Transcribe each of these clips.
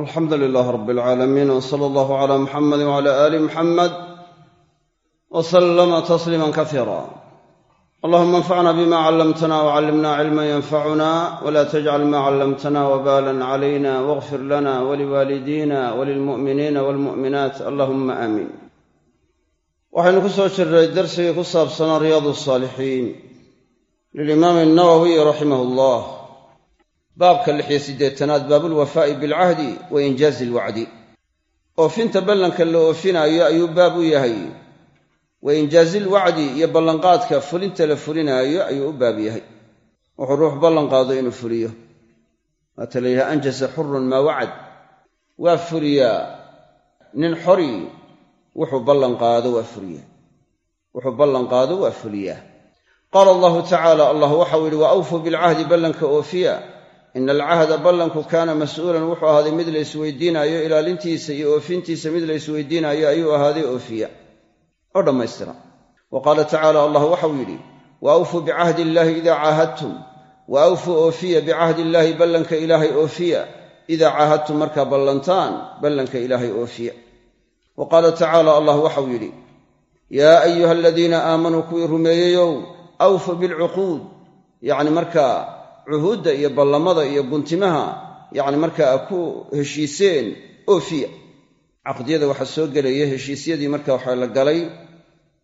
alxamdu lilaah rab alcaalamiin w sala allahu cala muxamadi wcala aali muxamed w salama tasliima kasiira allahuma anfacna bima callamtana wcallimna cilman yanfacuna wla tajcal ma callamtana wbalan calayna wاغfir lana waliwaalidina walilmu'miniina walmu'minaat allahuma aamiin waxaynu ku soo jirray darsigii ku saabsanaa riyaad saalixiin lilimaami nawowiy raximah llah baabka lixiyo siddeetanaad baabulwafaa'i bilcahdi wa injaazi ilwacdi oofinta ballanka la oofinaayo ayuu baab u yahay. Wa injaazi ilwacdi iyo ballanqaadka fulinta la fulinaayo ayuu u baab yahay. Wuxuu ruux ballanqaado inuu fuliyo. Waata la yidhaha anjasa xurun maa wacad. Waa fuliyaa nin xori wuxuu ballanqaado waa fuliyaa wuxuu ballanqaado waa fuliyaa qaala allahu tacaala allah waxau yidhi wa awfuu bilcahdi ballanka oofiya ina alcahda ballanku kaana mas'uulan wuxuu ahaaday mid la isweydiinaayo ilaalintiisa iyo oofintiisa mid la isweydiinaayo ayuu ahaaday oofiya. Oo dhammaystira. Wa qaala tacaala allah waxau yidhi wa awfuu bicahdi illaahi idaa caahadtum wa awfuu oofiya bicahdi illaahi ballanka ilaahay oofiya idaa caahadtum markaa ballantaan ballanka ilaahay oofiya. Wa qaala tacaala allah waxau yidhi yaa ayuha aladiina aamanuu kuwii rumeeyeyow awfuu bilcuquud yacni markaa cuhuudda iyo ballamada iyo guntimaha yacni markaa ku heshiiseen oofiya caqdiyada waxaa soo gelaya heshiisyadii marka waxa la galay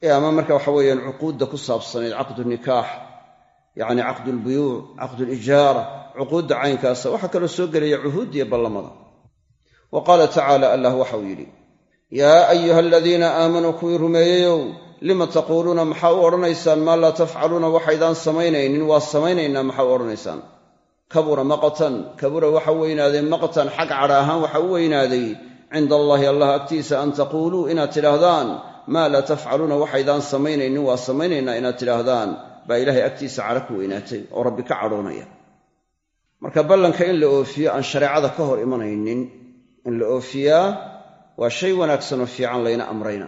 ee ama marka waxa weeyaan cuquudda ku saabsanayd caqdu nikaax yacni caqdu lbuyuuc caqdu lijaara cuquudda caynkaasa waxaa kaloo soo gelaya cuhuudda iyo ballamada. Wa qaala tacaala allah waxau yidhi yaa ayuha aladiina aamanuu kuwii rumeeyeyow lima taquuluuna maxaa u odhanaysaan maa laa tafcaluuna waxaydaan samaynaynin waa samaynaynaa maxaa u odhanaysaan? Kabura maqtan kabura waxa weynaaday maqtan xag cadha ahaan waxa u weynaaday cinda allaahi allah agtiisa an taquuluu inaad tidhaahdaan maa laa tafcaluuna waxaydaan samaynaynin waa samaynaynaa inaad tidhaahdaan. Baa ilaahay agtiisa cadho ku weynaatay oo rabbi ka cadhoonaya. Marka ballanka in la oofiyo aan shareecada ka hor imanaynin in la oofiyaa waa shay wanaagsanoo fiican layna amrayna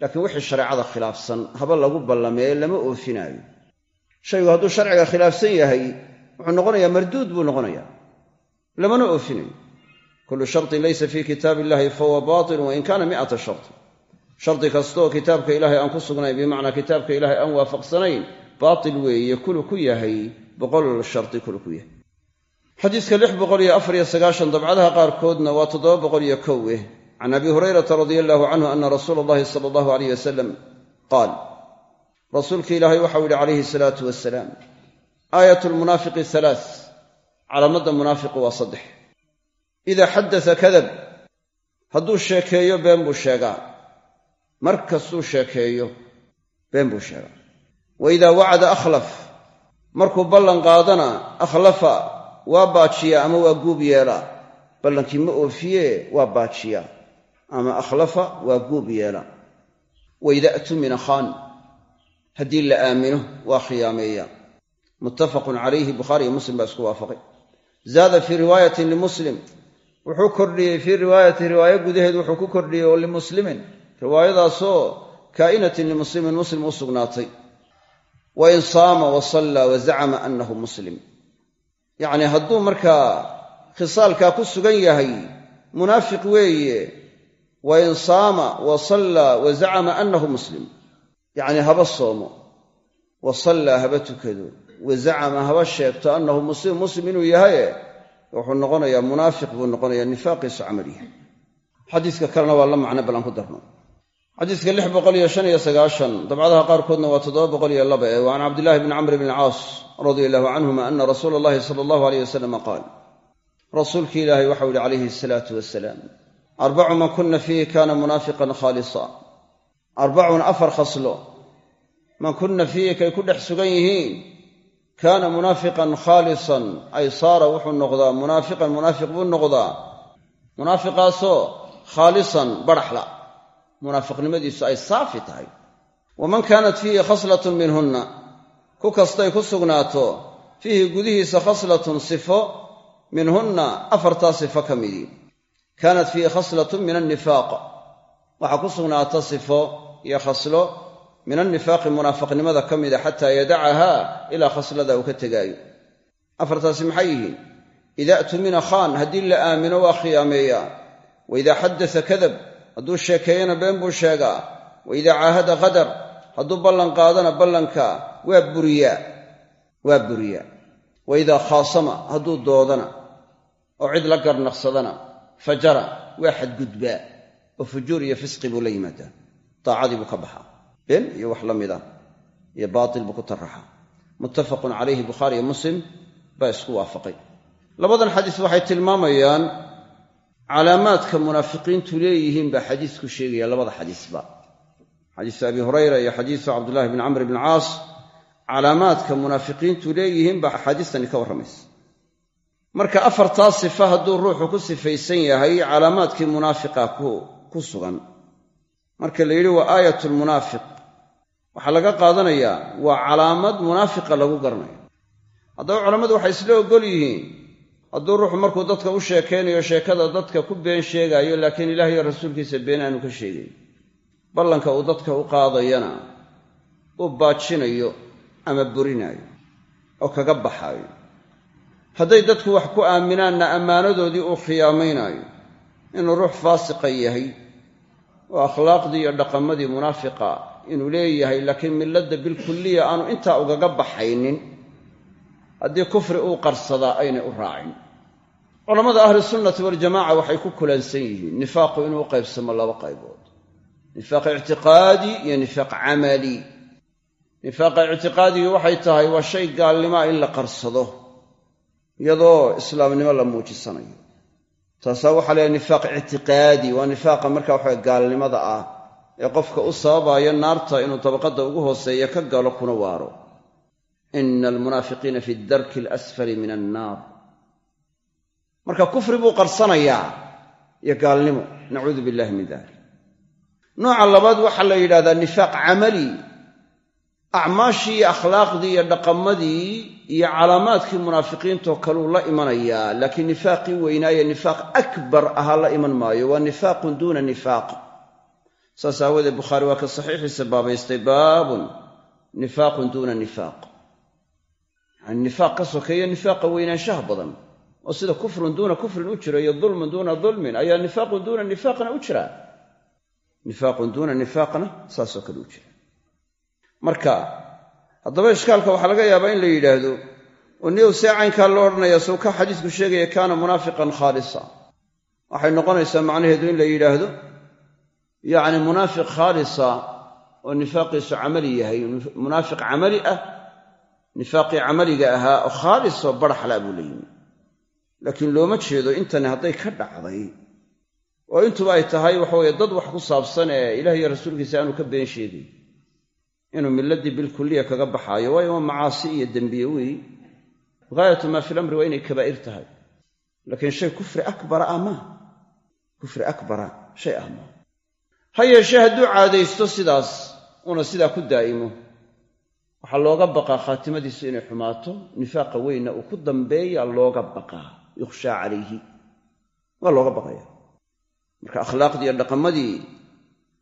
laakiin wixii shareecada khilaafsan haba lagu ballameeye lama oofinaayo. Shaygu hadduu sharciga khilaafsan yahay wuxuu noqonayaa marduud buu noqonayaa. Lamana oofinayo. Kullu shartin laysa fii kitaabi illahi fahuwa baatilun wain kaana mi'ata sharti shardi kastaoo kitaabka ilaahay aan ku sugnayn bimacnaa kitaabka ilaahay aan waafaqsanayn baatil weeye kulu ku yahay boqol shardi kulu ku yahay. Xadiiska dabcadaha qaarkoodna waa can abi hurayrata radia allahu canhu ana rasuula allahi sala allahu aleyh wasalam qaal rasuulki ilaahay waxau yihi calayhi salaatu wasalaam aayat lmunaafiqi halaa calaamadda munaafiqu waa saddex idaa xaddasa kadab hadduu sheekeeyo been buu sheegaa mar kastuu sheekeeyo been buu sheegaa wa idaa wacada akhlaf markuu ballan qaadana akhlafa waa baajiyaa ama waa guub yeelaa ballankii ma oofiye waa baajiyaa ama akhlafa waa guub yeela. Waida tumina khaan haddii la aamino waa khiyaameeya. Muttafaqun calayhi bukhaariiyo muslim baa isku waafaqay. Zaada fii riwaayatin limuslim wuxuu kordhiyey fii riwaayati riwaayo gudaheed wuxuu ku kordhiyey oo limuslimin riwaayadaasoo kaa'inatin limuslimin muslim u sugnaatay. Wa in saama wa sallaa wa zacama annahu muslim. Yacnii hadduu markaa khisaalkaa ku sugan yahay munaafiq weeye wa in saama wa sallaa wa zacama annahu muslim. Yacnii haba soomo wa sallaa haba tukado wa zacama haba sheegto annahu muslim muslim inuu yahaye wuxuu noqonayaa munaafiq buu noqonayaa nifaaqiisu camal yahay xadiiska kalena waa la macno bal aan ku darno. Xadiiska lix boqol iyo shan iyo sagaashan dabcadaha qaarkoodna waa toddoba boqol iyo laba ee wa can cabdillahi bni camr bni caas radia allahu canhuma ana rasuula allahi sala allahu aleyh wasalama qaal. Rasuulkii ilaahay waxau yihi calayhi wasalaam arbacu man kuna fiihi kaana munaafiqan khaalisa arbacun afar khaslo man kunna fiihi kay ku dhex sugan yihiin kaana munaafiqan khaalisan ay saara wuxuu noqdaa munaafiqan munaafiq buu noqdaa munaafiqaasoo khaalisan baraxla munaafiqnimadiisu ay saafi tahay waman kaanat fiihi khaslatun minhunna ku kastay ku sugnaato fiihi gudihiisa khaslatun sifo minhunna afartaa sifo ka midii kaanat fiihi khaslatun min annifaaq. Waxaa ku sugnaata sifo iyo khaslo min annifaaqi munaafiqnimada ka mida xataa yadacahaa ilaa khaslada uu ka tegaayo. Afartaasi maxay yihiin? Ida tumina khaan haddii la aamino waa khiyaameeyaa wa idaa kadab hadduu sheekeeyana been buu sheegaa. Wa idaa caahada qadar hadduu ballan qaadana ballanka waa buriyaa. Waa buriyaa. Wa idaa khaasama hadduu doodana. Oo cid la garnaqsadana fajara waa xadgudbaa oo fujuur iyo fisqi buu la yimaadaa daacadii buu ka baxaa been iyo wax la mida iyo baatil buu ku taraxaa muttafaqun calayhi bukhaari iyo muslim baa isku waafaqay labadan xadiis waxay tilmaamayaan calaamaadka munaafiqiintu leeyihiin baa xadiisku sheegaya labada xadiisba xadiisu abi hurayra iyo xadiisu cabdullahi bni camr bni caas calaamaadka munaafiqiintu leeyihiin baa axaadiistani ka warramaysa marka afartaa sifa hadduu ruuxu ku sifaysan yahay calaamaadkii munaafiqa ku sugan. Marka la yidhi waa aayat lmunaafiq waxaa laga qaadanayaa waa calaamad munaafiqa lagu garanayo. Haddaba culammadu waxay isla oggol yihiin hadduu ruuxu markuu dadka u sheekaynayo sheekada dadka ku been sheegaayo laakiin ilaah iyo rasuulkiisa been aanu ka sheegayn ballanka uu dadka u qaadayana uu baajinayo ama burinaayo oo kaga baxaayo hadday dadku wax ku aaminaanna ammaanadoodii uu khiyaamaynaayo inuu ruux faasiqa yahay oo akhlaaqdii iyo dhaqamadii munaafiqa inuu leeyahay laakiin milladda bilkulliya aanu intaa ugaga baxaynin haddii kufri uu qarsadaa aynay u raacin. Culammada ahlisunnati waljamaca waxay ku kulansan yihiin nifaaqu inuu u qaybsamo laba qaybood. Nifaaq ictiqaadi iyo nifaaq camali. Nifaaqa ictiqaadigii waxay tahay waa shay gaalnimaa in la qarsado iyadoo islaamnimo la muujisanayo. Taasaa waxaa layahay nifaaq ictiqaadi waa nifaaqa marka waxawe gaalnimada ah ee qofka u sababaya naarta inuu dabaqadda ugu hooseeya ka galo kuna waaro. Ina almunaafiqiina fi darki alasfali min annaar. Marka kufri buu qarsanayaa iyo gaalnimo nacuudu billahi min dalik nooca labaad waxaa la yidhahdaa nifaaq camali acmaashii iyo akhlaaqdii iyo dhaqamadii iyo calaamaadkii munaafiqiintoo kaleu la imanayaa laakiin nifaaqii weynaaye nifaaq akbar ahaa la iman maayo waa nifaaqun duuna nifaaq. Saas aawadeed bukhaari waa ka saxiixiisa baabaystay baabun nifaaqun duuna nifaaq. Yani nifaaq ka sokeeya nifaaqa weynaanshaha badan. Oo sida kufrun duuna kufrin u jira iyo dulmun duuna dulmin ayaa nifaaqun duuna nifaaqna u jira. Nifaaqun duuna nifaaqna saasoo kale u jira marka haddaba ishkaalka waxaa laga yaabaa in la yidhaahdo oo niyow see caynkaa loo odhanaya sow ka xadiisku sheegaya kaana munaafiqan khaalisa. Waxay noqonaysaa macnaheedu in la yidhaahdo yacni munaafiq khaalisa oo nifaaqiisu camali yahay munaafiq camali ah nifaaqii camaliga ahaa oo khaalisoo baraxlaa buu la yimi. Laakiin looma jeedo intani hadday ka dhacday oo intuba ay tahay waxaweye dad wax ku saabsan ee ilaah iyo rasuulkiisa aanu ka been sheegay inuu milladii bilkulliya kaga baxaayo waayo waa macaasi iyo dembiye weey gaayatu maa fi lamri waa inay kabaa'ir tahay. Laakiin shay kufri akbara ah maaha kufri akbara shay ah maaha ha yeeshee hadduu caadaysto sidaas uuna sidaa ku daa'imo. Waxaa looga baqaa khaatimadiisu inay xumaato nifaaqa weynna uu ku dambeeya looga baqaa yukhshaa calayhi. Waa looga baqaya marka akhlaaqdii iyo dhaqamadii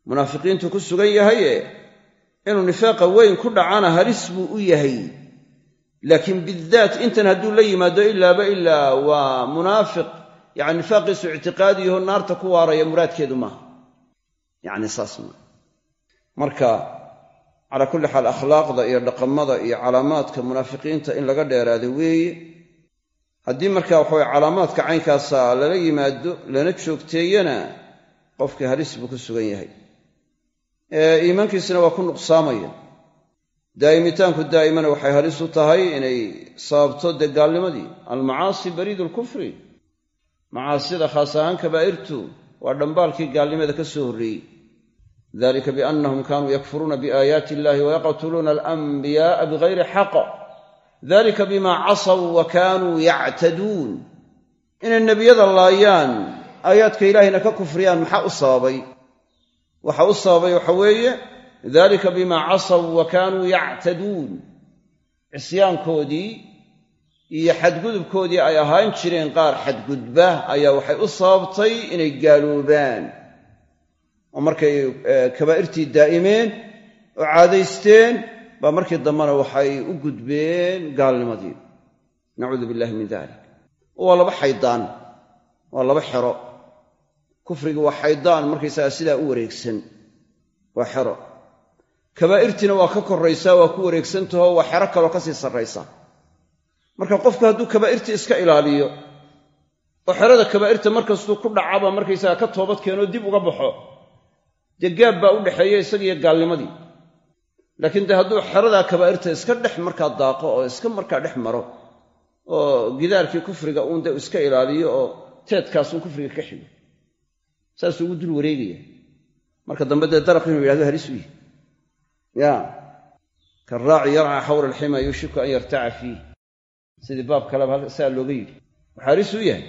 munaafiqiintu ku sugan yahaye inuu nifaaqa weyn ku dhacana halis buu u yahay. Laakiin bidaat intan hadduu la yimaado ilaaba ilaa waa munaafiq. Yani nifaaqiisu ictiqaadiyaho naarta ku waaraya muraadkeedu maaha. Yani saas maa marka calaa kulli xaal akhlaaqda iyo dhaqamada iyo calaamaadka munaafiqiinta in laga dheeraado weeye haddii marka waxaweye calaamaadka caynkaasa lala yimaado lana joogteeyana qofkii halis buu ku sugan yahay iimaankiisina waa ku nuqsaamaya. Daa'imitaanku daa'imana waxay halis u tahay inay sababto dee gaalnimadii almacaasi bariidu lkufri macaasida khaas ahaan kabaa'irtu waa dhambaalkii gaalnimada ka soo horreeyey. Dalika biannahum kaanuu yakfuruuna biaayaati illahi wayaqtuluuna alanbiyaaa bigayri xaq. Dalika bimaa casaw wa kaanuu yactaduun. Inay nebiyada laayaan aayaadka ilaahayna ka kufriyaan maxaa u sababay waxa u sababay waxa weeye dalika bimaa casaw wa kaanuu yactaduun. Cisyaankoodii iyo xadgudubkoodii ay ahaan jireen qaar xadgudba ayaa waxay u sababtay inay gaaloobaan. Oo markay kabaa'irtii daa'imeen oo caadaysteen baa markii dambena waxay u gudbeen gaalnimadii. Nacuudu billahi min dalik. Waa laba xaydaan waa laba xero kufrigi waa xaydaan markaysaga sidaa u wareegsan. Waa xero. Kabaa'irtiina waa ka korraysaa waa ku wareegsantaho waa xero kaloo ka sii sarraysa. Marka qofku hadduu kabaa'irtii iska ilaaliyo oo xerada kabaa'irta markastuu ku dhacaba markaysaga ka toobad keenoo dib uga baxo dee gaab baa u dhexeeya isagiiyo gaalnimadii. Laakiin dee hadduu xeradaa kabaa'irta iska dhex markaa daaqo oo iska markaa dhex maro oo gidaarkii kufriga uun dee iska ilaaliyo oo teedkaasuun kufriga ka xigo saasuu ugu dul wareegaya. Marka dambe dee daraq inuu yidhahdo halis u ya karaaci yarca xawra alxima yuushiku an yartaca fiih. Sidii baab kaleba saa looga yidhi. Waxaa halis u yahay.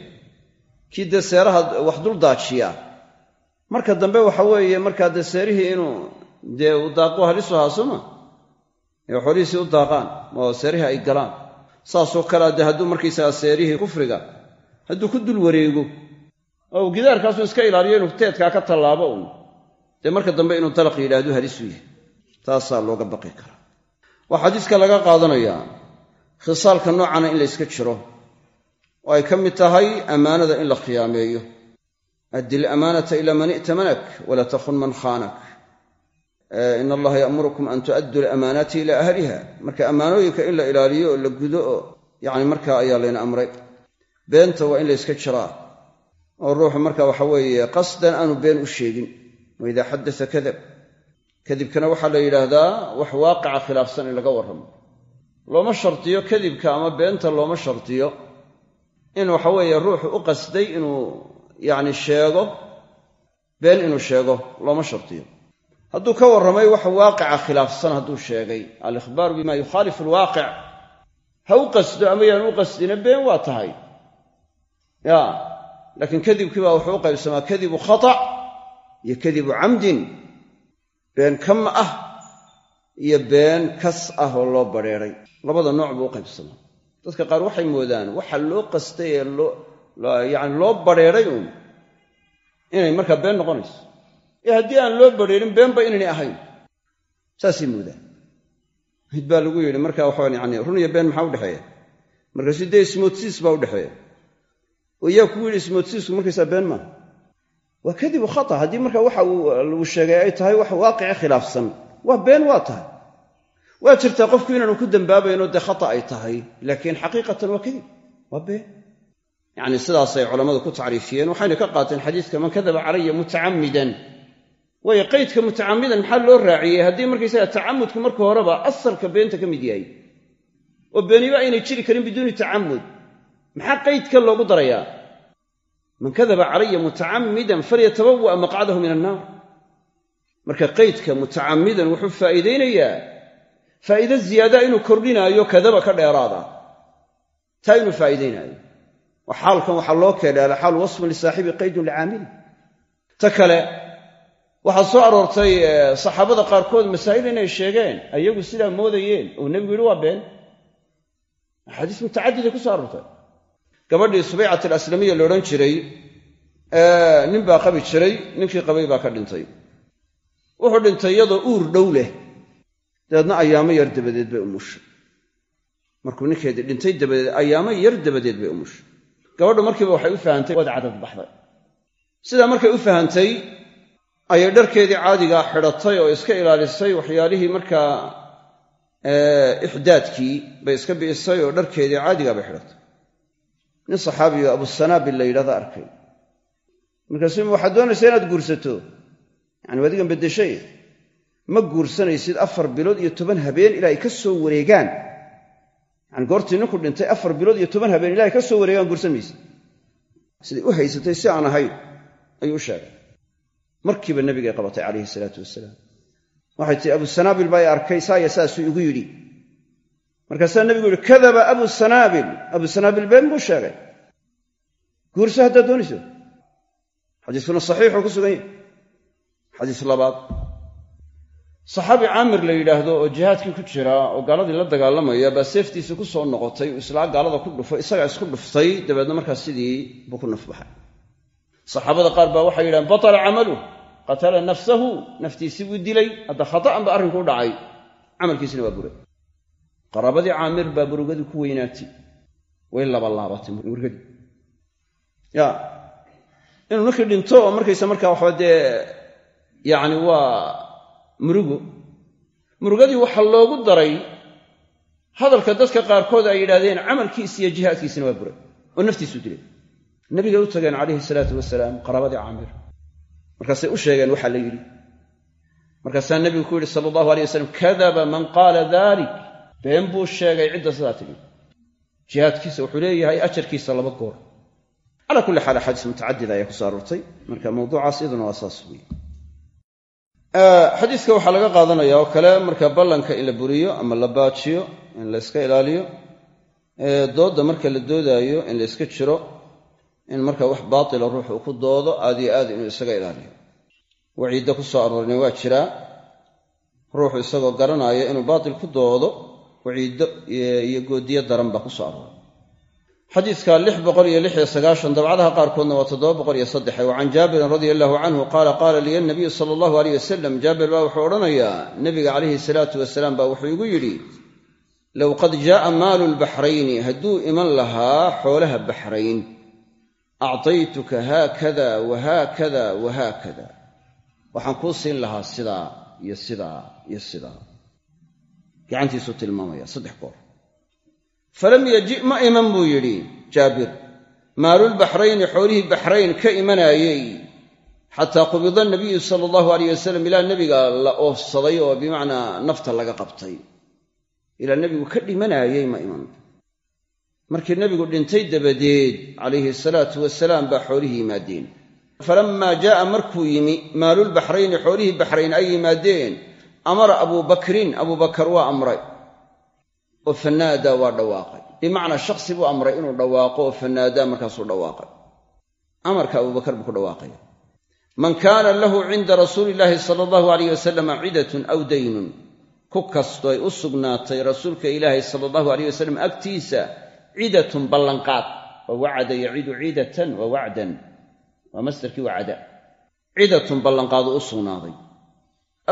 Kii dee seeraha wax dul daajiyaa marka dambe waxa weeye markaa dee seerihii inuu dee uu daaqo halisu ahaa sooma ee xoolihiisii u daaqaan oo seerihii ay galaan. Saasoo kalea dee hadduu markaysaga seerihii kufriga hadduu ku dul wareego oo uu gidaarkaasun iska ilaaliyo inuu teedkaa ka tallaabo uun. Dee marka dambe inuu dalaq yidhaahdo halisu yahay. Taasaa looga baqi karaa. Waa xadiiska laga qaadanayaa khisaalka noocana in la yska jiro oo ay ka mid tahay ammaanada in la khiyaameeyo. Addi lamaanata ilaa man i'tamanak walaa takhun man khaanak. In allaha ya'murukum an tu'adduu lamaanaati ilaa ahliha. Marka ammaanooyinka in la ilaaliyo oo la gudo oo yacni markaa ayaa layna amray. Beenta waa in la yska jiraa oo ruuxu marka waxa weeye qasdan aanu been u sheegin. Wa idaa xaddasa kadab kadibkana waxaa la yidhaahdaa wax waaqica khilaafsan in laga warramo. Looma shartiyo kadibka ama beenta looma shartiyo. In waxa weeye ruuxu u qasday inuu yacni sheego been inuu sheego looma shartiyo. Hadduu ka warramay wax waaqica khilaafsan hadduu sheegay. Alikhbaaru bima yukhaalifu alwaaqic. Ha u qasdo ama yaan u qasdina been waa tahay. Ya laakiin kadibkii baa wuxuu u qaybsamaa kadibu khata' iyo kadibu camdin been kam ah iyo been kas ah oo loo badrheeray labada nooc buu u qaybsamaa. Dadka qaar waxay moodaan waxa loo qastay ee yani loo badrheeray uun inay markaa been noqonayso. Ee haddii aan loo badrheerin beenba inaynay ahayn. Saasay moodaan. Mid baa lagu yidhi marka waxaa yani run iyo been maxaa udhexeeya markaasu dee ismoodsiis oo yaa kugu yidhi ismoodsiisku markaysaa been maaha waa kadibu khata haddii marka waxa uu sheegay ay tahay wax waaqici khilaafsan waa been waa tahay. Waa jirtaa qofku inaanu ku dambaabayno dee khata ay tahay laakiin xaqiiqatan waa kadib waa been. Yacni sidaasay culammadu ku tacriifiyeen waxayna ka qaateen xadiiska man kadaba calaya mutacammidan. Waayo qaydka mutacammidan maxaa loo raaciyey? Haddii markaysaga tacamudku marka horeba asalka beenta ka mid yahay oo beeniba aynay jiri karin biduuni tacamud maxaa qaydka loogu darayaa? Man kadaba calaya mutacammidan falyatabawa maqcadahu min annaar marka qaydka mutacammidan wuxuu faa'iidaynayaa. Faa'iide ziyaada inuu kordhinaayo kadaba ka dheeraada. Taa inuu faa'iidaynaayo. Wa xaalkan waxaa loo keenay alxaal wasfun lisaaxibi qaydun licaamili ta kale waxaa soo aroortay saxaabada qaarkood masaa'il inay sheegeen ayagu sidaa moodayeen. Oo nebigu yidhi waa been. Axaadiis mutacadiday ku soo aroortay gabadhii subaycat alaslamiya la odhan jiray nin baa qabi jiray ninkii qabay baa ka dhintay. Wuxuu dhintay iyadoo uur dhow leh. Dabeedna ayaamo yar dabadeed bay umushay markuu ninkeedii dhintay dabadeed ayaamo yar dabadeed bay umushay gabadhu markiiba waxay u fahantay waad cadad baxday. Sidaa markay u fahantay ayay dharkeedii caadigaa xidhatay oo iska ilaalisay waxyaalihii markaa ixdaadkii bay iska bi'isay oo dharkeedii caadigaa bay xidhatay nin saxaabiyo abusanaabil la yidhahda arkay. Markaasu waxaad doonaysaa inaad guursato. Yani adigan beddeshay. Ma guursanaysid afar bilood iyo toban habeen ilaa ay ka soo wareegaan. Yani goortii ninku dhintay afar bilood iyo toban habeen ilaa ay ka soo wareegaan guursan maysid siday u haysatay si aan ahayn ayuu u sheegay. Markiiba nabigay qabatay calayhi salaatu wasalaam. Waxay tihi abusanaabil baa arkay saaya saasuu igu yidhi markaasaa nebigu yihi kadaba abu sanaabil abu sanaabil been buu sheegay. Guurso haddaad doonayso xadiiskuna saxiixuu ku sugan yahy xadiis labaad. Saxaabi caamir la yidhaahdo oo jihaadkii ku jira oo gaaladii la dagaalamaya baa seeftiisa ku soo noqotay uu islaa gaalada ku dhufay isagaa isku dhuftay dabeedna markaas sidii buu ku nafbaxay. Saxaabada qaar baa waxay yidhahdeen batala camaluh qatala nafsahu. Naftiisii buu dilay hadda khata'an ba arrinku u dhacay. Camalkiisina waa buray qaraabadii caamir baa murugadii ku weynaatay. Way labalaabatay murgadii ya inuu ninkii dhinto markaysa markaa waxba dee yacni waa murugo murugadii waxaa loogu daray hadalka dadka qaarkood ay yidhahdeen camalkiisi iyo jihaadkiisina waa buray oo naftiisu dilay. Nabigay u tageen calayhi salaatu wasalaam qaraabadii caamir. Markaasay u sheegeen waxaa la yidhi. Markaasaa nebigu ku yidhi sala allahu alay wasalam kadaba man qaala dalik been buu sheegay cidda sidaa tidhi jihaadkiisa wuxuu leeyahay ajarkiisa laba goor. Calaa kulli xaal axaadiis mutacadida ayaa ku soo aroortay. Marka mawduucaas iyaduna waa saas wey xadiiska waxaa laga qaadanaya oo kale marka ballanka in la buriyo ama la baajiyo in la yska ilaaliyo doodda marka la doodaayo in la yska jiro in marka wax baatila ruux uu ku doodo aad iyo aad inuu isaga ilaaliyo. Waciidda ku soo waa jiraa ruuxu isagoo garanaya inuu baatil ku doodo waciiddo iyo goodiyo daran baa ku soo xadiidka lix boqol iyo lix iyo sagaashan dabcadaha qaarkoodna waa toddoba boqol iyo saddexe wa can jaabirin radia allahu canhu qaala qaala liya nabiyu sala allahu aleyh wasalam jaabir baa wuxuu odhanayaa nabiga calayhi salaatu wasalaam baa wuxuu igu yidhi low qad jaaa maalu lbaxrayni hadduu iman lahaa xoolaha baxrayn. Actaytuka haakada wahaakada wahaakada waxaan kuu siin lahaa sidaa iyo sidaa iyo sidaa gacantiisuu tilmaamaya saddex goor falam yaji ma iman buu yidhi jaabir. Maalulbaxrayni xoolihii baxrayn ka imanaayey. Xataa qubida nabiyu sala allahu aleyh wasalam ilaa nebiga la oofsaday oo bimacnaa nafta laga qabtay. Ilaa nebigu ka dhimanaayey ma iman. Markii nebigu dhintay dabadeed calayhi salaatu wasalaam baa xoolihii yimaadeen. Falammaa jaa'a markuu yimi maalulbaxrayni xoolihii baxrayn ay yimaadeen amara abuubakrin abuubakar waa amray oo fanaadaa waa dhawaaqay bimacnaa shaksi buu amray inuu dhawaaqo oo fanaadaa markaasuu dhawaaqay amarka abuubakar buu ku dhawaaqaya man kaana lahu cinda rasuuli illaahi sala allahu alayh wasalam cidatun aw daynun ku kastoo ay u sugnaatay rasuulka ilaahi sala allahu alayh wasalam agtiisa cidatun ballanqaad waa wacada yaciidu ciidatan wa wacdan waa masdarkii wacada cidatun ballanqaadu u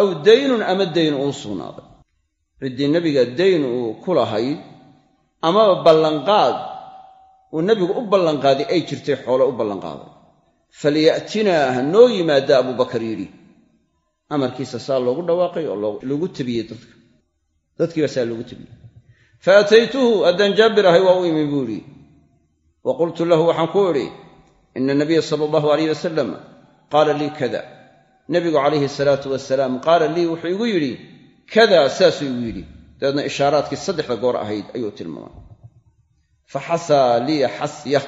aw daynun ama dayn uu sugnaaday. Ciddii nebiga dayn uu ku lahayd amaba ballanqaad uu nebigu u ballanqaaday ay jirtay xoolo u ballanqaaday. Falya'tinaa ha noo yimaada abubakar yidhi. Amarkiisa saa loogu dhawaaqay oo lagu tabiyey dadka. Dadkiiba saa loogu tabiyey. Fa ataytuhu haddaan jaabir ahay waa u imi buu idhi wa qultu lahu waxaan ku idhi ina nabiya sala allahu alayh wasalam qaala lii kada nebigu calayhi salaatu wasalaam qaala lii wuxuu igu yidhi kada saasuu igu yidhi. Dabeedna ishaaraadkii saddexda goor ahayd ayuu tilmaamay. Fa xasaa liya xasya.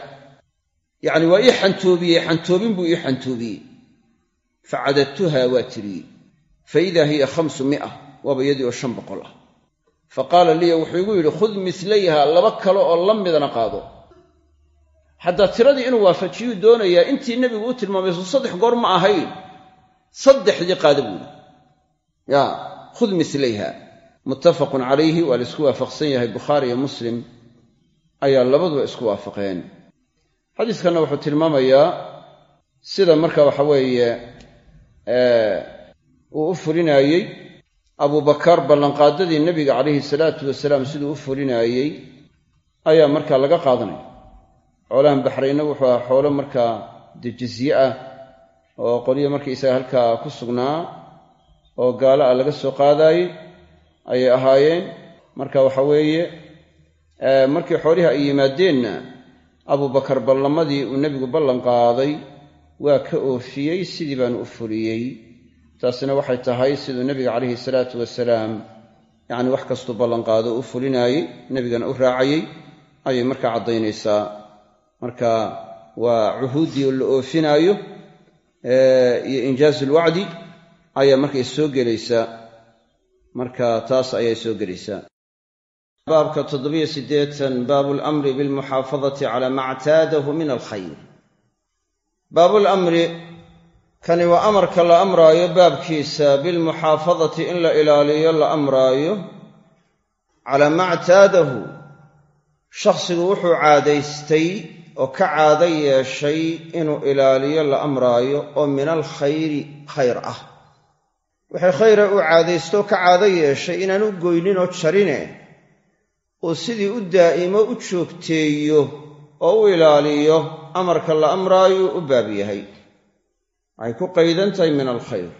Yacni waa ii xantoobiyey xantoobin buu ii xantoobiyey. Fa cadadtuha waa tiriyey fa idaa hiya khamsu mia waaba iyadii oo shan boqol ah. Fa qaala liya wuxuu igu yidhi khud mislayha laba kale oo la midana qaado. Haddaa tiradii inuu waafajiyuu doonayaa intii nebigu u tilmaamay saddex goor ma ahayn saddexdii qaada buuhi ya khud mislayha muttafaqun calayhi waa la isku waafaqsan yahay bukhaari iyo muslim ayaa labaduba isku waafaqeen. Xadiiskanna wuxuu tilmaamayaa sida marka waxa weeye uu u fulinaayey abubakar ballanqaadadii nebiga calayhi salaatu wasalaam siduu u fulinaayey ayaa markaa laga qaadanaya. Xoolahan baxrayna wuxuu ahaa xoolo markaa dee jizye ah oo qolyo markaisaga halkaa ku sugnaa oo gaalo ah laga soo qaadaayey ayay ahaayeen. Marka waxa weeye markii xoolihii ay yimaadeenna abubakar ballamadii uu nebigu ballan qaaday waa ka oofiyey sidii baanu u fuliyey. Taasina waxay tahay siduu nebiga calayhi salaatu wasalaam yacni wax kastuu ballanqaado u fulinaayey nebigana u raacayey ayay markaa caddaynaysaa. Marka waa cuhuuddii la oofinaayo iyo injaazulwacdi ayaa markay soo gelaysaa marka taas ayay soo gelaysaa baabka toddobiyo siddeetan baabu lamri bilmuxaafadati cala ma ctaadahu min alkhayr baabulamri kani waa amarka la amraayo baabkiisa bilmuxaafadati in la ilaaliyo la amraayo calaa ma ctaadahu shakhsigu wuxuu caadaystay oo ka caado yeeshay inuu ilaaliyo la amraayo oo min alkhayri khayr ah. Waxay khayra uu caadaysto ka caado yeeshay inaan u goynin oo jarine oo sidii u daa'imo u joogteeyo oo u ilaaliyo amarka la amraayu u baab yahay. Waxay ku qaydan tahay min alkhayr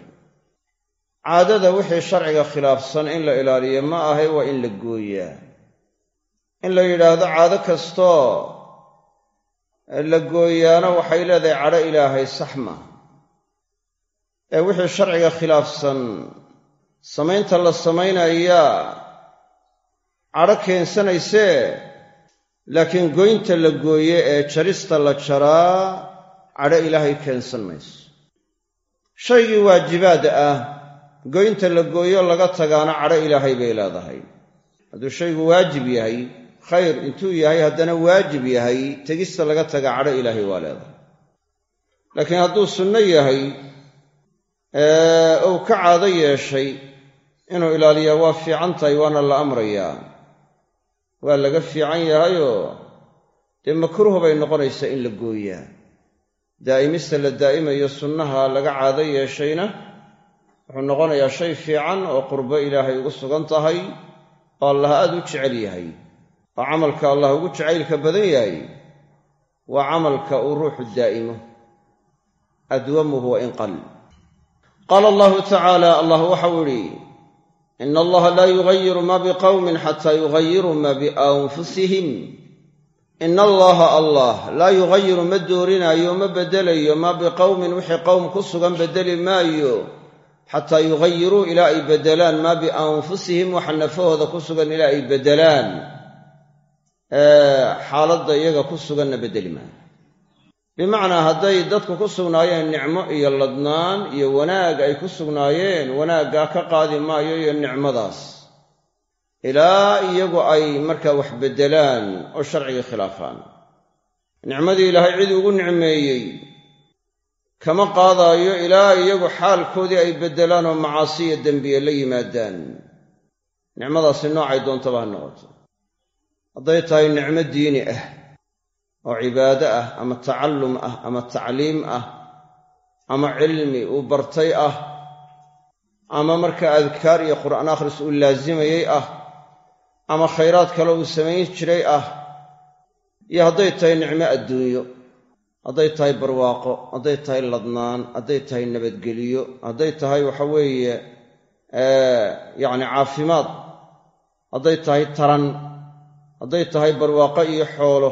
caadada wixii sharciga khilaafsan in la ilaaliyo ma ahay waa in la gooyaa. In la yidhaahdo caado kastoo la gooyaana waxay leedahay cadho ilaahay sax ma ee wixii sharciga khilaafsan samaynta la samaynayaa cadho keensanaysee laakiin goynta la gooye ee jarista la jaraa cadho ilaahay keensan mayso. Shaygii waajibaad ah goynta la gooyo laga tagaana cadho ilaahay bay leedahay. Hadduu shaygu waajib yahay khayr intuu yahay haddana waajib yahay tegista laga taga cadho ilaahay waa leedahay. Laakiin hadduu sunno yahay ou ka caado yeeshay inuu ilaaliyaa waa fiican tahay waana la amrayaa. Waa laga fiican yahayoo dee makruuh bay noqonaysaa in la gooyaa. Daa'imista la daa'imayo sunnaha laga caado yeeshayna wuxuu noqonayaa shay fiican oo qurbo ilaahay ugu sugan tahay oo allah aad u jecel yahay oo camalka allah ugu jacaylka badan yahay waa camalka uu ruuxu daa'imo adwamuhu wa in qal. Qaala allahu tacaala allah waxau idhi ina allaha laa yugayiru ma biqawmin xataa yugayiruu ma bianfusihim. Ina allaha allah laa yugayiru ma doorinaayo ma beddelayo maa biqowmin wixii qowm ku sugan beddeli maayo xataa yugayiruu ilaa ay beddelaan maa bianfusihim waxa nafahooda ku sugan ilaa ay beddelaan xaaladda iyaga ku suganna beddeli maayo bimacnaa hadday dadku ku sugnaayeen nicmo iyo ladnaan iyo wanaag ay ku sugnaayeen wanaaggaa ka qaadi maayo iyo nicmadaas. Ilaa iyagu ay markaa wax beddelaan oo sharcigii khilaafaan. Nicmadii ilaahay cid ugu nicmeeyey kama qaadaayo ilaa iyagu xaalkoodii ay beddelaan oo macaasiya dembiye la yimaadaan. Nicmadaasi noocay doontaba ha noqoto hadday tahay nicmo diini ah oo cibaado ah ama tacallum ah ama tacliim ah ama cilmi uu bartay ah ama markaa adkaar iyo qur'aan akhris uu laasimayey ah ama khayraad kale uu samayn jiray ah iyo hadday tahay nicmo adduunyo hadday tahay barwaaqo hadday tahay ladnaan hadday tahay nabadgeliyo hadday tahay waxa weeye yacni caafimaad hadday tahay taran hadday tahay barwaaqo iyo xoolo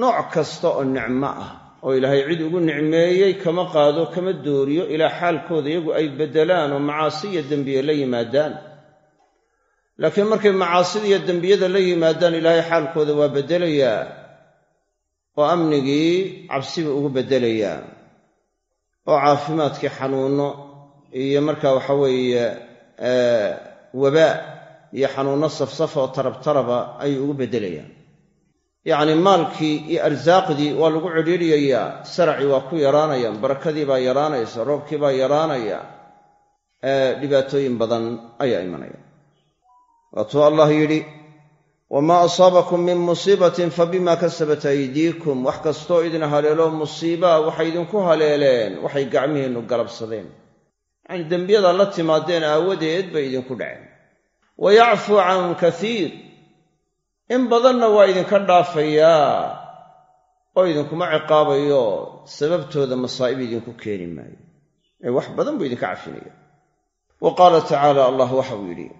nooc kasta oo nicmo ah oo ilaahay cid ugu nicmeeyey kama qaado kama dooriyo ilaa xaalkooda iyagu ay beddelaan oo macaasi iyo dembiye la yimaadaan. Laakiin markay macaasida iyo dembiyada la yimaadaan ilaahay xaalkooda waa beddelayaa oo amnigii cabsiba ugu beddelayaa oo caafimaadkii xanuunno iyo markaa waxa weeye wabaa iyo xanuunno safsafa oo tarabtaraba ayuu ugu beddelayaan yacni maalkii iyo arsaaqdii waa lagu cidhiidhiyayaa saracii waa ku yaraanayaan barakadii baa yaraanaysa roobkii baa yaraanaya dhibaatooyin badan ayaa imanaya. Waatuu allah yidhi wamaa asaabakum min musiibatin fabima kasabat aydiikum. Wax kastoo idin haleelo musiibaa waxay idinku haleeleen waxay gacmihiinnu galabsadeen. Yacni dembiyada la timaadeen aawadeed bay idinku dhaceen wa can kasiir in badanna waa idinka dhaafayaa oo idinkuma ciqaabayo sababtooda masaa'ib idinku keeni maayo ee wax badan buu idinka cafinaya wa qaala tacaala allah waxau yidhi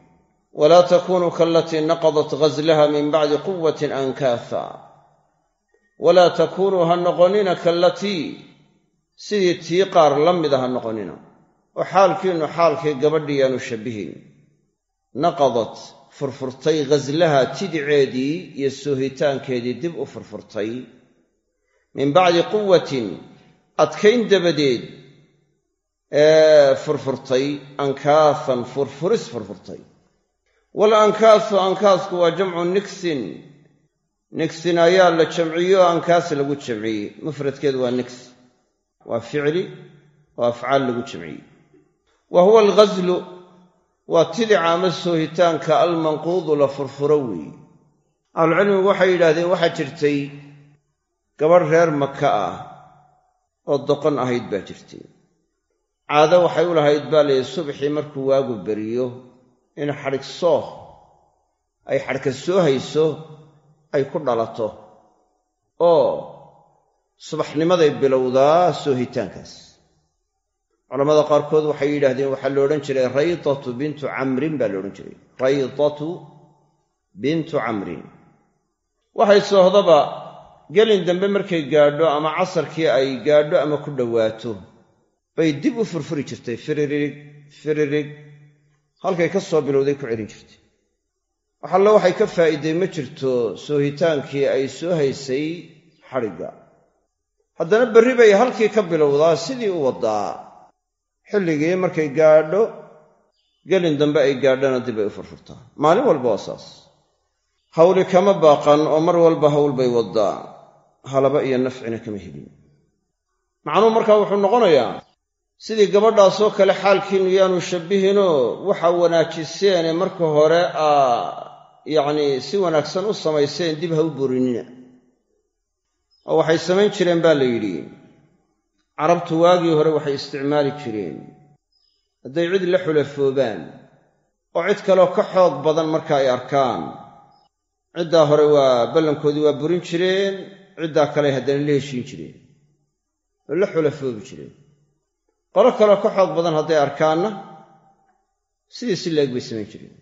walaa takunuu kaalatii naqadat ghaslaha min bacdi quwatin ankaafa walaa takuunuu ha noqonina kaalatii sidii tii qaar la mida ha noqonina oo xaalkiinnu xaalkii gabadhiyaanu shabbihin naqadat furfurtay ghaslaha tidiceedii iyo soohitaankeedii dib u furfurtay. Min bacdi quwatin adkayn dabadeed ee furfurtay ankaafan furfuris furfurtay. Wal ankaasu ankaasku waa jamcu niksin. Niksin ayaa la jamciyo ankaas lagu jamciyey. Mufradkeedu waa niks waa ficli oo afcaal lagu jamciyey waa tidica ama soohitaanka almanquudu la furfuro weeye ahlucilmigu waxay yidhaahdeen waxaa jirtay gabadh reer maka ah oo doqon ahayd baa jirtay. Caado waxay u lahayd baa layidhi subxii markuu waagu beriyo in xadhig sooh ay soo hayso ay ku dhalato oo subaxnimaday bilowdaa soohitaankaas culamada qaarkood waxay yidhaahdeen waxaa la odhan jiray raydatu bintu camrin baa la odhan jiray. Raydatu bintu camrin. Waxay soohdaba gelin dambe markay gaadho ama casarkii ay gaadho ama ku dhowaato bay dib u furfuri jirtay firirig firirig. Halkay ka soo bilowday ku celin jirtay. Waxallo waxay ka faa'iiday ma jirto soohitaankii ay soo haysay xadhigga haddana berri bay halkii ka bilowdaa sidii u waddaa xilligii markay gaadho gelin dambe ay gaadhana dib ay u furfurtaa maalin walba waa saas. Hawli kama baaqan oo mar walba hawl bay waddaa halaba iyo nafcina kama helin. Macnuhu markaa wuxuu noqonayaa sidii gabadhaasoo kale xaalkiinnu yaanu shabbihinoo waxaa wanaajiseene marka hore aa yacnii si wanaagsan u samayseen dib ha u burinina. Oo waxay samayn jireen baa la yidhi carabtu waagii hore waxay isticmaali jireen. Hadday cid la xulafoobaan oo cid kaleo ka xoog badan marka ay arkaan. Ciddaa hore waa ballankoodii waa burin jireen ciddaa kale haddana la heshiin jireen oo la xulafoobi jireen. Qolo kaleo ka xoog badan hadday arkaanna sidii si leeg bay samayn jireen.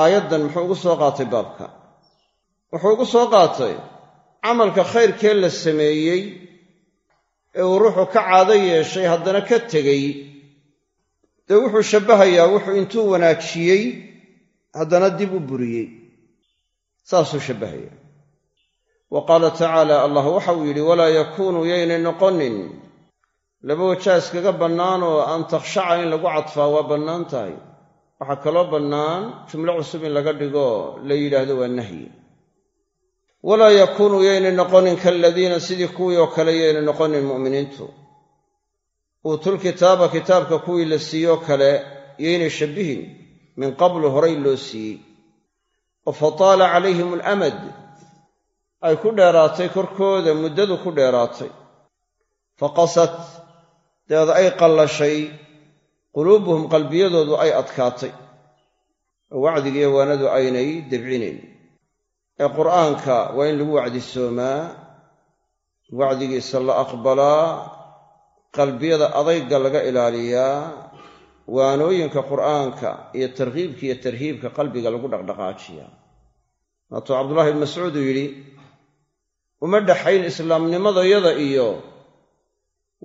Aayaddan muxuu ugu soo qaatay baabka. Wuxuu ugu soo qaatay camalka khayrkee la sameeyey ee uu ruuxu ka caado yeeshay haddana ka tegey. Dee wuxuu shabbahayaa wuxuu intuu wanaajiyey haddana dib u buriyey. Saasuu shabbahaya wa qaala tacaala allah waxa uu yidhi walaa yakuunu yaynay noqonin. Laba wajaa iskaga bannaan oo an takhshaca in lagu cadfaa waa bannaan tahay. Waxaa kaloo bannaan jumlo cusub in laga dhigo la yidhaahdo waa nahyi walaa yakuunu yaynay noqonin kaaladiina sidii kuwii oo kale yaynay noqonin mu'miniintu. Uutul kitaaba kitaabka kuwii la siiyoo kale yaynay shabbihin min qablu horay loo siiyey. Oo fataala calayhim alamad ay ku dheeraatay korkooda muddadu ku dheeraatay. Faqasat dabeed ay qallashay quluubuhum qalbiyadoodu ay adkaatay. Oo wacdigiiyo waanadu aynay debcinayn ee qur'aanka waa in lagu wacdisoomaa wacdigiisa la aqbalaa qalbiyada adayga laga ilaaliyaa waanooyinka qur'aanka iyo tarkiibka iyo tarhiibka qalbiga lagu dhaqdhaqaajiyaa. Waatuu cabdullahi ibn mascuud uu yidhi uma dhexayn islaamnimadayada iyo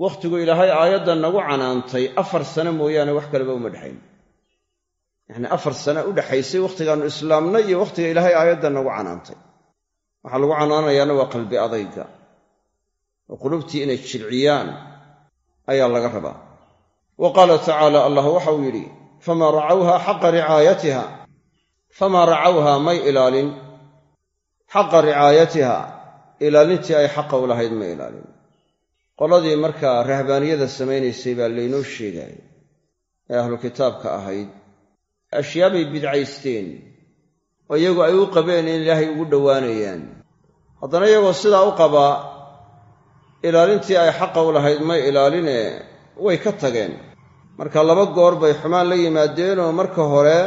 wakhtigu ilaahay aayaddan nagu canaantay afar sano mooyaane wax kaleba uma dhexayn yacnii afar sano u dhexaysay wakhtigaannu islaamnay iyo wakhtiga ilaahay aayaddan nagu canaantay. Waxaa lagu canaanayaana waa qalbi adayga. Oo qulubtii inay jilciyaan ayaa laga rabaa. Wa qaala tacaala allah waxauu yidhi famaa racawha xaqa ricaayatiha? Famaa racawha may ilaalin. Xaqa ricaayatiha ilaalintii ay xaqa u lahayd ma ilaalin. Qoladii markaa rahbaaniyada samaynaysay baa laynoo sheegaayay ee ahlu kitaabka ahayd ashyaabay bidcaysteen oo iyagu ay u qabeen in ilaahay ugu dhowaanayaan. Haddana iyagoo sidaa u qabaa ilaalintii ay xaqa u lahayd may ilaaline way ka tageen. Marka laba goor bay xumaan la yimaadeenoo marka hore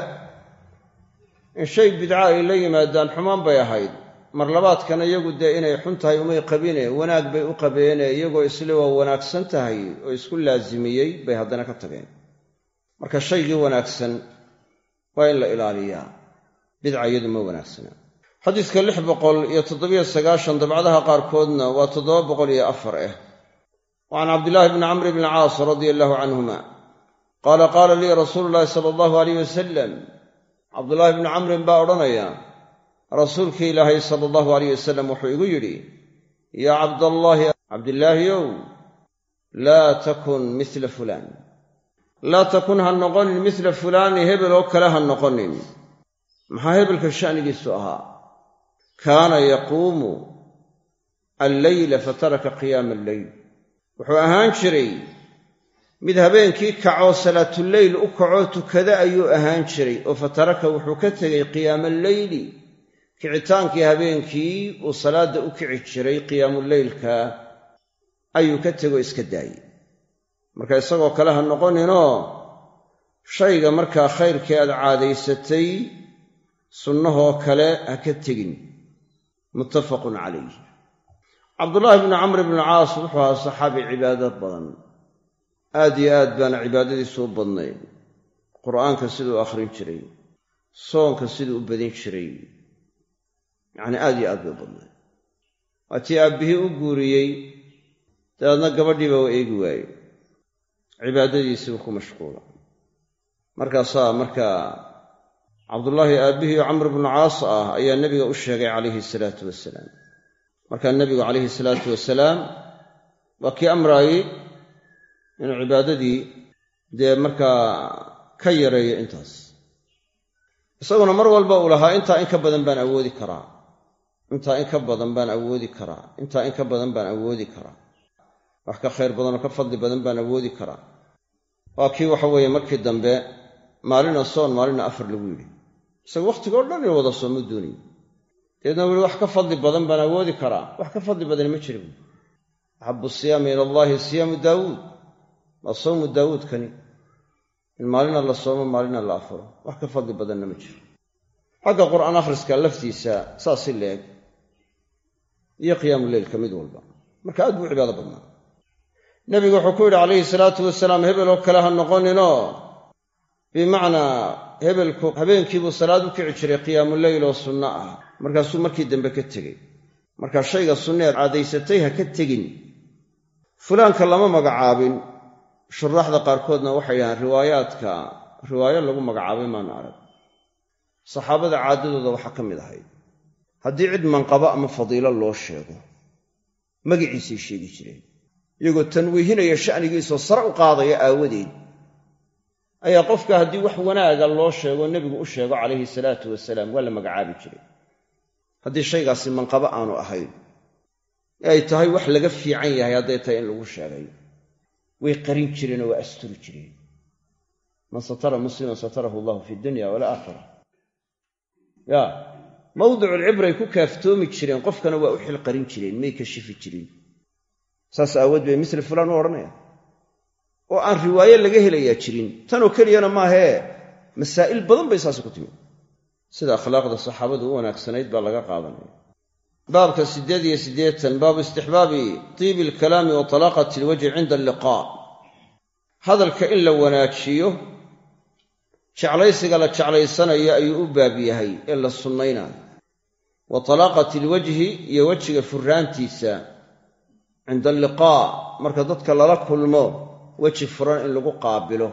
in shay bidca ay la yimaadaan xumaan bay ahayd. Mar labaadkana iyagu dee inay xun tahay umay qabine wanaag bay u qabeene iyagoo isle waa wanaagsan tahay oo isku laasimiyey bay haddana ka tageen. Marka shaygii wanaagsan waa in la ilaaliyaa. Bidca iyadu ma wanaagsana. Xadiiska lix boqol iyo toddobiyo sagaashan dabcadaha qaarkoodna waa toddoba boqol iyo afar ah wa can cabdillaahi bni camr bni caas radia allahu canhuma qaala qaala lii rasuulu llaahi sala allahu alayh wasalam cabdullaahi bni camrin baa odhanaya rasuulkii ilaahay sala allahu alayh wasalam wuxuu igu yidhi yaa cabdallaahi cabdillaahiyow laa takun mila fulaan laa takun ha noqonin mila fulaani hebel oo kale ha noqonin. Maxaa hebelka sha'nigiisu ahaa? Kaana yaquumu alleyla fataraka qiyaama alleyl wuxuu ahaan jiray mid habeenkii kacoo salaatuleyl u kacoo tukada ayuu ahaan jiray oo fataraka wuxuu ka tegey qiyaama alleyli kicitaankii habeenkii uu salaadda u kici jiray qiyaamuleylka ayuu ka tegoo iska daayey marka isagoo kale ha noqoninoo shayga markaa khayrkii aad caadaysatay sunnahoo kale ha ka tegin. Muttafaqun calayh. Cabdullaahi bnu camr bnu caas wuxuu ahaa saxaabi cibaado badan. Aad iyo aad baana cibaadadiisu u badnayd qur'aanka siduu akhrin jiray. Soonka siduu u badin jiray. Yacnii aad iyo aad bay u badnayd waa tii aabbihii u guuriyey dabeedna gabadhiiba waa eegi waaye cibaadadiisiibuu ku mashquula markaasaa markaa cabdullaahi aabbihii camr bnu caas ah ayaa nebiga u sheegay calayhi salaatu wasalaam. Markaa nebigu calayhi salaatu wasalaam waa kii amraayey inuu cibaadadii dee markaa ka yareeyo intaas. Isaguna mar walba uu lahaa intaa in ka badan baan awoodi karaa. Intaa in ka badan baan awoodi karaa. Intaa in ka badan baan awoodi karaa wax ka khayr badanoo ka fadli badan baan awoodi karaa. Waa kii waxa weeye markii dambe maalina soon maalina afar lagu yidhi. Isaga wakhtigoo dhan in wada soomu doonayy dabeedna wuli wax ka fadli badan baan awoodi karaa. Wax ka fadli badani ma jira buui axabu siyaami ila allaahi siyaamu daawuud. Waa sawmu daawuudkani in maalina la soomo maalina la afuro. Wax ka fadli badanna ma jiro xagga qur'aan akhriska laftiisa saas si iyo qiyaamu leylka mid walba. Marka aad buu cibaado badnaa nebigu wuxuu ku yidhi calayhi salaatu wasalaam hebel oo kale ha noqoninoo. Bimacnaa hebelku habeenkiibuu salaad u kici jiray qiyaamuleyl oo sunno ah. Markaasuu markii dambe ka tegey. Markaa shayga sunneed caadaysatay ha ka tegin. Fulaanka lama magacaabin. Shuraaxda qaarkoodna waxay yidhahaan riwaayaadka riwaayo lagu magacaabay maana arag. Saxaabada caadadooda waxaa ka mid ahayd. Haddii cid manqabo ama fadiilo loo sheego magiciisay sheegi jireen iyagoo tanwiihinaya sha'nigiisoo sare u qaadaya aawadeed. Ayaa qofka haddii wax wanaaga loo sheego nebigu u sheego calayhi salaatu wasalaam waa la magacaabi jiray. Haddii shaygaasi manqabo aanu ahayn ee ay tahay wax laga fiican yahay hadday tahay in lagu sheegay. Way qarin jireenoo waa asturi jireen. Man satara musliman satarahu allahu fi dunya walaakhira ya mawdiculcibray ku kaaftoomi jireen qofkana waa u xil qarin jireen may kashifi jireen saas aawood bay misli fulaan u odhanaya oo aan riwaaye laga helayaa jirin tanoo keliyana maahee masaa'il badan bay saasi ku timi sida akhlaaqda saxaabadu u wanaagsanayd baa laga qaadanaya. Baabka siddeed iyo siddeetan baabu istixbaabi tiibi alkalaami wa talaaqati alwajhi cinda alliqaa. Hadalka in la wanaajiyo jeclaysiga la jeclaysanayo ayuu u baab yahay ee la sunnaynayo. Wa talaaqati alwajhi iyo wejiga furraantiisa cinda alliqaa marka dadka lala kulmo weji furan in lagu qaabilo.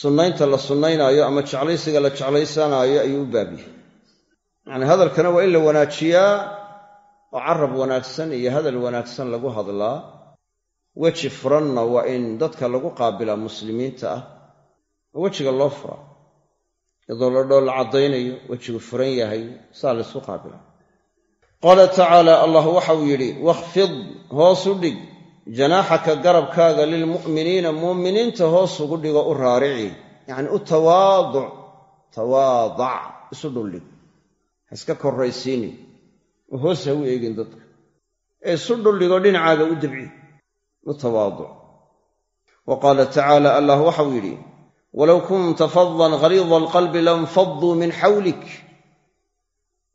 Sunnaynta la sunnaynaayo ama jeclaysiga la jeclaysanaayo ayuu u baab yahay. Yacnii hadalkana waa in la wanaajiyaa oo carab wanaagsan iyo hadal wanaagsan lagu hadlaa. Weji furanna waa in dadka lagu qaabilaa muslimiinta ah. Oo wejiga loo furaa. Iyadoo la dhoo la caddaynayo wejigu furan yahay saa laysku qaabilaa qaala tacaala allah waxau yidhi wakhfid hoos u dhig. Janaaxaka garabkaaga lilmu'miniina mu'miniinta hoos ugu dhigo u raarici. Yacnii u tawaaduc tawaadac isu dhuldhig ha iska korraysiini. Oo hoos ha u eegin dadka. Ee isu dhuldhigo dhinacaaga u dabci u tawaaduc. Wa qaala tacaala allah waxau yidhi walow kunta faddan ghaliida alqalbi lanfaduu min xawlik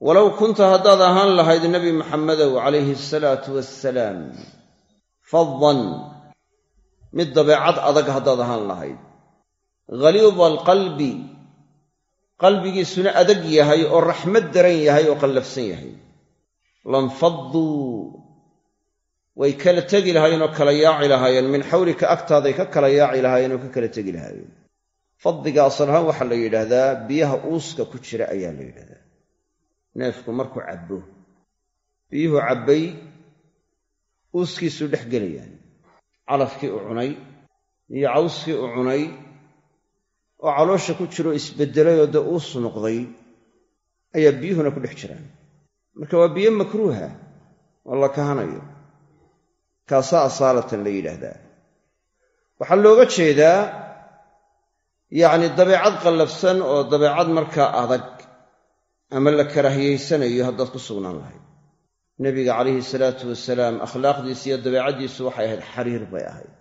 walow kunta haddaad ahaan lahayd nebi maxamedow calayhi asalaatu wassalaam faddan mid dabeecad adag haddaad ahaan lahayd. Ghaliida alqalbi qalbigiisuna adag yahay oo raxmad daran yahay oo qallafsan yahay. Lanfadduu way kala tegi lahaayeen oo kala yaaci lahaayeen. Min xawlika agtaaday ka kala yaaci lahaayeen oo ka kala tegi lahaayeen. Faddiga asal ahaan waxaa la yidhaahdaa biyaha uuska ku jira ayaa la yidhahdaa neefku markuu cabbo. Biyuhu cabbay uuskiisuu dhex gelayaan. Calafkii u cunay iyo cawskii u cunay oo caloosha ku jiroo isbeddelayoo dee uus noqday ayaa biyuhuna ku dhex jiraan. Marka waa biyo makruuha oo la kahanayo. Kaasaa asaalatan la yidhaahdaa. Waxaa looga jeedaa yacni dabeecad qallafsan oo dabeecad markaa adag ama la karaahiyaysanayo haddaad ku sugnaan lahayd. Nebiga calayhi salaatu wasalaam akhlaaqdiisa iyo dabeecaddiisu waxay ahayd xariir bay ahayd.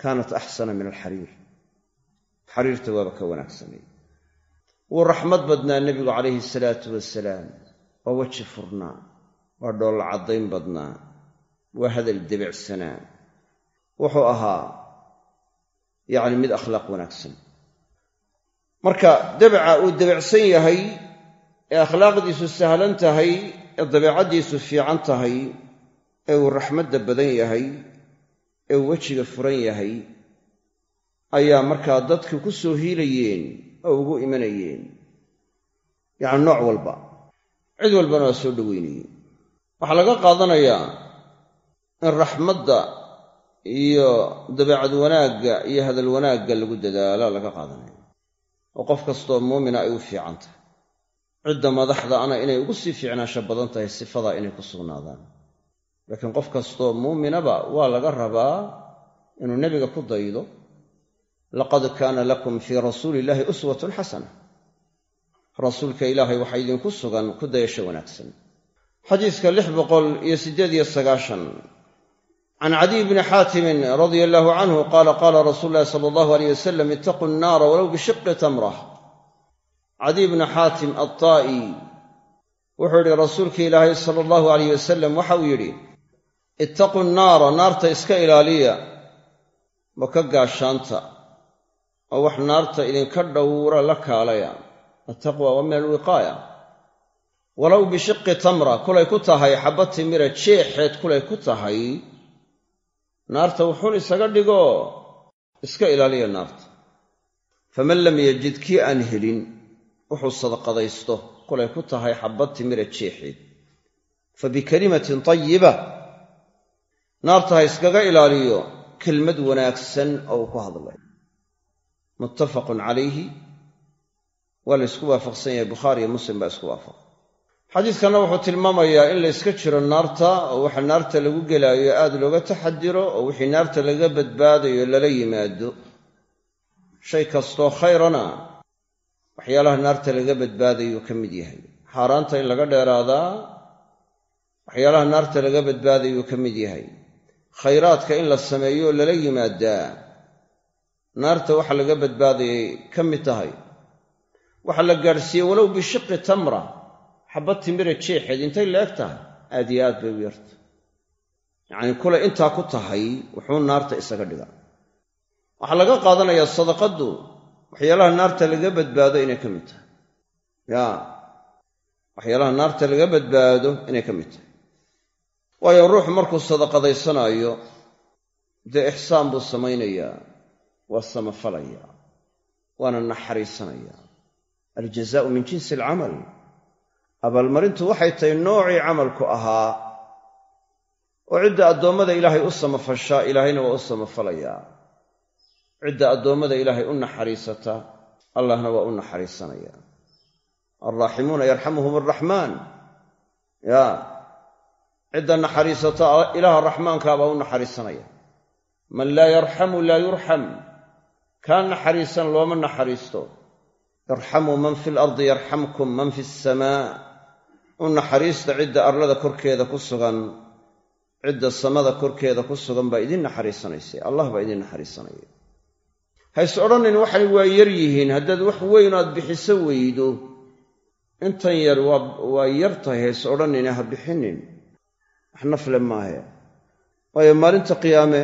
Kaanat axsana min alxariir. Xariirta waaba ka wanaagsanay. Wuu raxmad badnaa nebigu calayhi salaatu wasalaam. Waa weji furnaa. Waa dhoolla caddayn badnaa. Waa hadal debicsanaa wuxuu ahaa yacni mid akhlaaq wanaagsan. Marka debeca uu debicsan yahay ee akhlaaqdiisu sahlan tahay ee dabeecaddiisu fiican tahay ee uu raxmadda badan yahay ee uu wejiga furan yahay ayaa markaa dadku ku soo hiilayeen oo ugu imanayeen. Yacni nooc walba. Cid walbana waa soo dhoweynayeen waxaa laga qaadanayaa in raxmadda iyo dabeecad wanaagga iyo hadal wanaagga lagu dadaala laga qaadanaya. Oo qof kastoo muumina ay u fiican tahay cidda madaxda ana inay ugu sii fiicnaansho badan tahay sifadaa inay ku sugnaadaan. Laakiin qof kastoo muuminaba waa laga rabaa inuu nebiga ku daydo laqad kaana lakum fii rasuuli illaahi uswatun xasana. Rasuulka ilaahay waxaa idinku sugan ku dayasho wanaagsan. Xadiiska lix boqol iyo siddeed iyo sagaashan. Can cadiy bni xaatimin radia allaahu canhu qaala qaala rasuulu llahi sala allahu aleyh wasalam ittaquu nnaara walow bishiqi tamrah cadiy bni xaatim attaa'i wuxuu yidhi rasuulka ilaahay sala allahu aleyh wasalam waxa uu yidhi ittaquu nnaara naarta iska ilaaliya ma ka gaashaanta. Oo wax naarta idinka dhowra la kaalaya. Attaqwa waa min alwiqaaya. Walow bishiqi tamra kulay ku tahay xabba timira jeexeed kulay ku tahay naarta wuxuun isaga dhigo iska ilaaliya naarta. Faman lam yajid kii aan helin wuxuu sadaqadaysto. Kulay ku tahay xabba timira jeexeed fa bikalimatin tayiba naarta ha iskaga ilaaliyo kelmad wanaagsan oo uu ku hadlay. Muttafaqun calayhi waa la ysku waafaqsan yahay bukhaari iyo muslim baa isku waafaqa xadiidkanna wuxuu tilmaamayaa in la yska jiro naarta oo waxa naarta lagu gelaayo aad looga taxadiro oo wixii naarta laga badbaadayo lala yimaado. Shay kastoo khayrana waxyaalaha naarta laga badbaadayo ka mid yahay. Xaaraanta in laga dheeraadaa waxyaalaha naarta laga badbaadayuu ka mid yahay. Khayraadka in la sameeyo lala yimaadaa naarta waxa laga badbaadayay ka mid tahay. Waxa la gaadhsiiyey walow bishiqi tamra xabad timira jeexeed intay la eg tahay aad iyo aad bay u yarta yacnii kulay intaa ku tahay wuxuu naarta isaga dhiga waxaa laga qaadanayaa sadaqaddu waxyaalaha naarta laga badbaado inay ka mid tahay. Ya waxyaalaha naarta laga badbaado inay ka mid tahay. Waayo ruux markuu sadaqadaysanaayo dee ixsaan buu samaynayaa waa samafalayaa waana naxariisanayaa aljazaau min jinsi alcamal. Abaalmarintu waxay tahay noocii camalku ahaa oo cidda addoommada ilaahay u samafashaa ilaahayna waa u samafalayaa cidda addoommada ilaahay u naxariisata allahna waa u naxariisanaya. Alraaximuuna yarxamuhum alraxmaan ya cidda naxariisata ilaaha raxmaankaa baa u naxariisanaya. Man laa yarxamu laa yurxam. Kaa naxariisan looma naxariisto. Irxamuu man fi lardi yarxamkum man fi asamaa u naxariista cidda arlada korkeeda ku sugan cidda samada korkeeda ku sugan baa idin naxariisanaysa allah baa idin naxariisanaya hays odhanin waxay waa yar yihiin haddaad wax weyn aad bixiso weydo. Intan yar waa yar tahay hays odhanine ha bixinin. Wax nafle maahe waayo maalinta qiyaame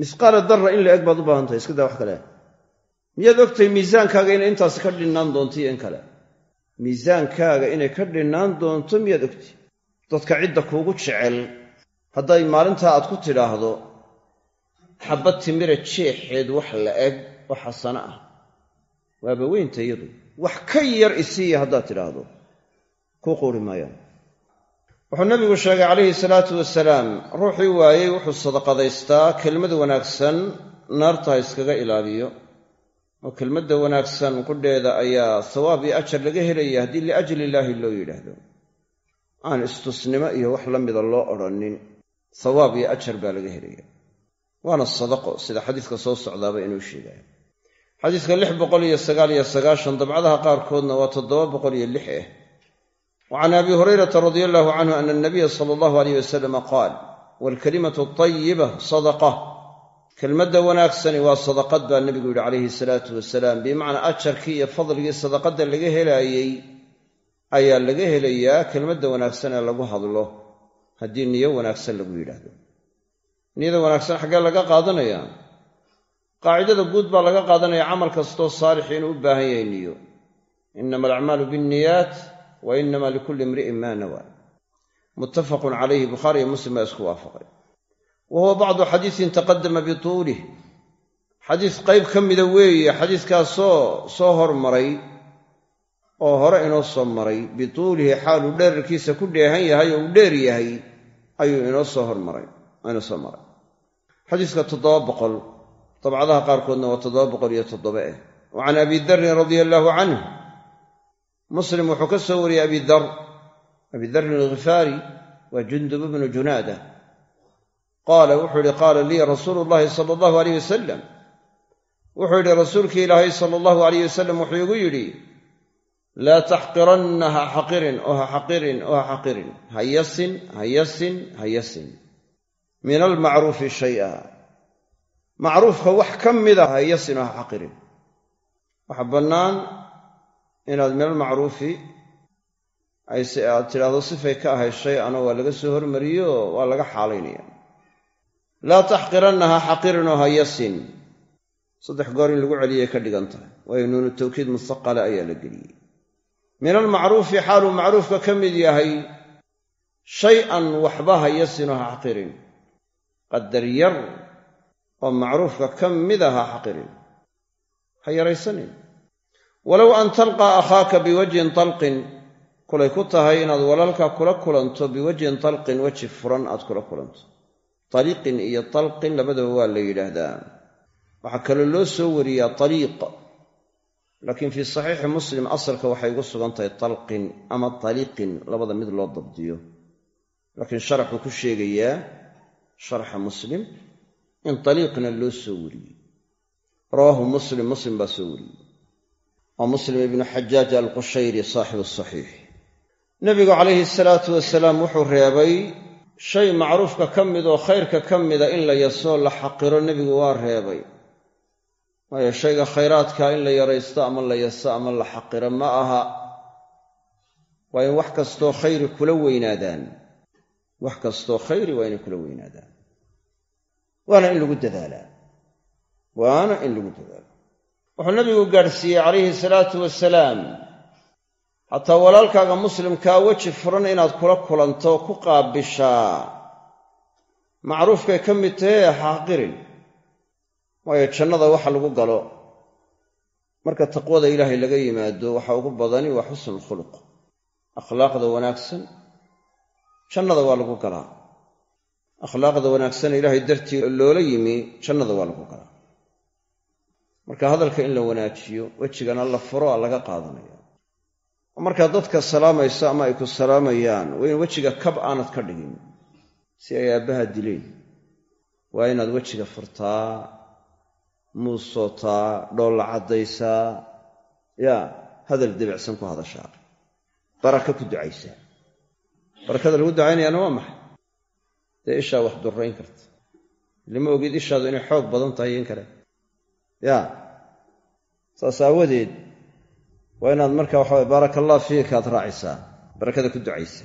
misqaala darra in la eg baad u baahan tahay iska daa wax kale. Miyaad ogtahay miisaankaaga inay intaasi ka dhinnaan doonto iyo in kale? Miisaankaaga inay ka dhinnaan doonto miyaad ogtahy dadka cidda kuugu jecel hadday maalintaa aad ku tidhaahdo xabbad timira jeexeed wax la eg oo xasano ah. Waaba weynta iyadu wax ka yar isiiya haddaad tidhaahdo. Kuu quuri maayaan. Wuxuu nabigu sheegay calayhi salaatu wasalaam ruuxii waayey wuxuu sadaqadaystaa kelmad wanaagsan naarta ha iskaga ilaaliyo. Oo kelmadda wanaagsan qudheeda ayaa sawaab iyo ajar laga helaya haddii liajli illaahi loo yidhaahdo. Aan istusnimo iyo wax la mida loo odhanin sawaab iyo ajar baa laga helaya waana sadaqo sida xadiiska soo socdaaba inuu sheegaya xadiiska lix boqol iyo sagaal iyo sagaashan dabcadaha qaarkoodna waa toddoba boqol iyo lix ah wa can abi hurayrata radia allahu canhu ana anabiya sala allahu aleyh wasalama qaal waalkalimatu atayiba sadaqa. Kelmadda wanaagsani waa sadaqad baa nebigu yidhi calayhi salaatu wasalaam. Bimacnaa ajarkii iyo fadligii sadaqadda laga helaayey ayaa laga helayaa kelmadda wanaagsan ee lagu hadlo haddii niyo wanaagsan lagu yidhaahdo niyada wanaagsan xaggee laga qaadanayaa qaacidada guud baa laga qaadanaya camal kastoo saalix inuu u baahan yahay niyo. Inama alacmaalu bianniyaat wa inama likulli imri'in maa nawaa. Muttafaqun calayhi bukhaari iyo muslim baa isku waafaqay. Wa huwa bacdu xadiisin taqadama bituulih xadiis qayb ka mida weeye xadiiskaasoo soo hormaray oo hore inoo soo maray bituulihi xaaluu dherarkiisa ku dheehan yahay oo uu dheer yahay ayuu inoo soo hormaray inoo soo maray. Xadiiska dabcadaha qaarkoodna waa toddoba boqol iyo toddoba eh. Wa can abi darin radia allaahu canh muslim wuxuu ka soo wariyey abi dar. Abi darin alghifaari waa jundub bnu junaada qaala wuxuu yihi qaala lii rasuulu llahi sala allahu aleyh wasalam wuxuu yidhi rasuulkii ilaahay sala allahu alayh wasalam wuxuu igu yidhi laa taxqiranna ha xaqirin oo ha xaqirin oo ha xaqirin ha yasin ha yasin ha yasin min almacruufi shay'a. Macruufka wax ka mida ha yasin ha xaqirin. Waxa bannaan inaad min almacruufi aad tidhaahdo sifay ka ahay shay ano waa laga soo hormariyo waa laga xaalaynaya. Laa taxqiranna ha xaqirin oo ha yasin. Saddex goor in lagu celiyay ka dhigan tahay. Waayo nuunu tawkiid mustaqala ayaa la geliyey min almacruufi xaaluu macruufka ka mid yahay shay-an waxba ha yasinoo ha xaqirin qadar yar oo macruufka ka mida ha xaqirin. Ha yaraysanin. Walow an talqaa akhaaka biwajhin talqin kulay ku tahay inaad walaalka kula kulanto biwajhin talqin weji furan aad kula kulanto. Taliiqin iyo talqin labadaba waa la yidhaahdaa. Waxaa kaloo loo soo wariyaa taliiq. Laakiin fii saxiixi muslim asalka waxay ugu sugan tahay talqin ama taliiqin labada mid loo dabdiyo. Laakiin sharaxuu ku sheegayaa sharxa muslim in taliiqna loo soo wariyey rawaahu muslim muslim baa soo wariyey waa muslim ibnu xajaaj alqushayri saaxibu saxiix nebigu calayhi salaatu wasalaam wuxuu reebay shay macruufka ka mid oo khayrka ka mida in la yasoo la xaqiro nebigu waa reebay waayo shayga khayraadka in la yaraysto ama la yaso ama la xaqiro ma aha waa in wax kastoo khayri kula weynaadaan wax kastoo khayri waa inay kula weynaadaan. Waana in lagu dadaalaa. Waana in lagu dadaalo. Wuxuu nabigu gaadhsiiyey calayhi salaatu wasalaam xataa walaalkaaga muslimkaa weji furan inaad kula kulanto ku qaabishaa. Macruufkay ka mid tahe xaqirin waayo jannada waxa lagu galo. Marka taqwada ilaahay laga yimaado waxa ugu badani waa xusnu khuluq. Akhlaaqda wanaagsan jannada waa lagu galaa akhlaaqda wanaagsan ilaahay dartii loola yimi jannada waa lagu galaa marka hadalka in la wanaajiyo wejigana la furo a laga qaadanaya. Oo markaa dadka salaamayso ama ay ku salaamayaan waa in wejiga kab aanad ka dhigin si ay aabbaha dileen. Waa inaad wejiga furtaa muusootaa dhoolla caddaysaa yaa hadal debicsan ku hadashaa. Baraka ku ducaysaa barakada lagu ducaynayaana waa maxay? Dee ishaa wax durrayn karta. Lama ogid ishaadu inay xoog badan tahay in kale. Yaa saas aawadeed waa inaad marka waxaway baaraka allah fiika aad raacisaa barakada ku ducaysa.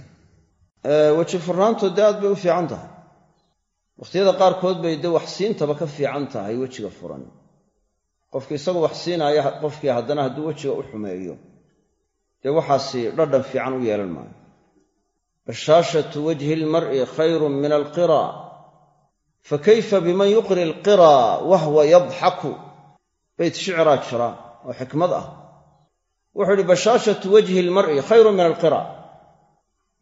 Weji furnaantu dee aad bay u fiican tahay. Wakhtiyada qaarkood bay dee waxsiintaba ka fiican tahay wejiga furan. Qofki isagu wax siinaaya qofkii haddana hadduu wejiga u xumeeyo dee waxaasi dhadhan fiican u yeelan maayo bashaashatu wajhi lmar'i khayrun min alqira fakayfa biman yuqri alqira wahwa yadxaku beyt shicraa jira oo xikmad ah wuxuu ihi bashaashatu wajhi lmar'i khayrun min alqira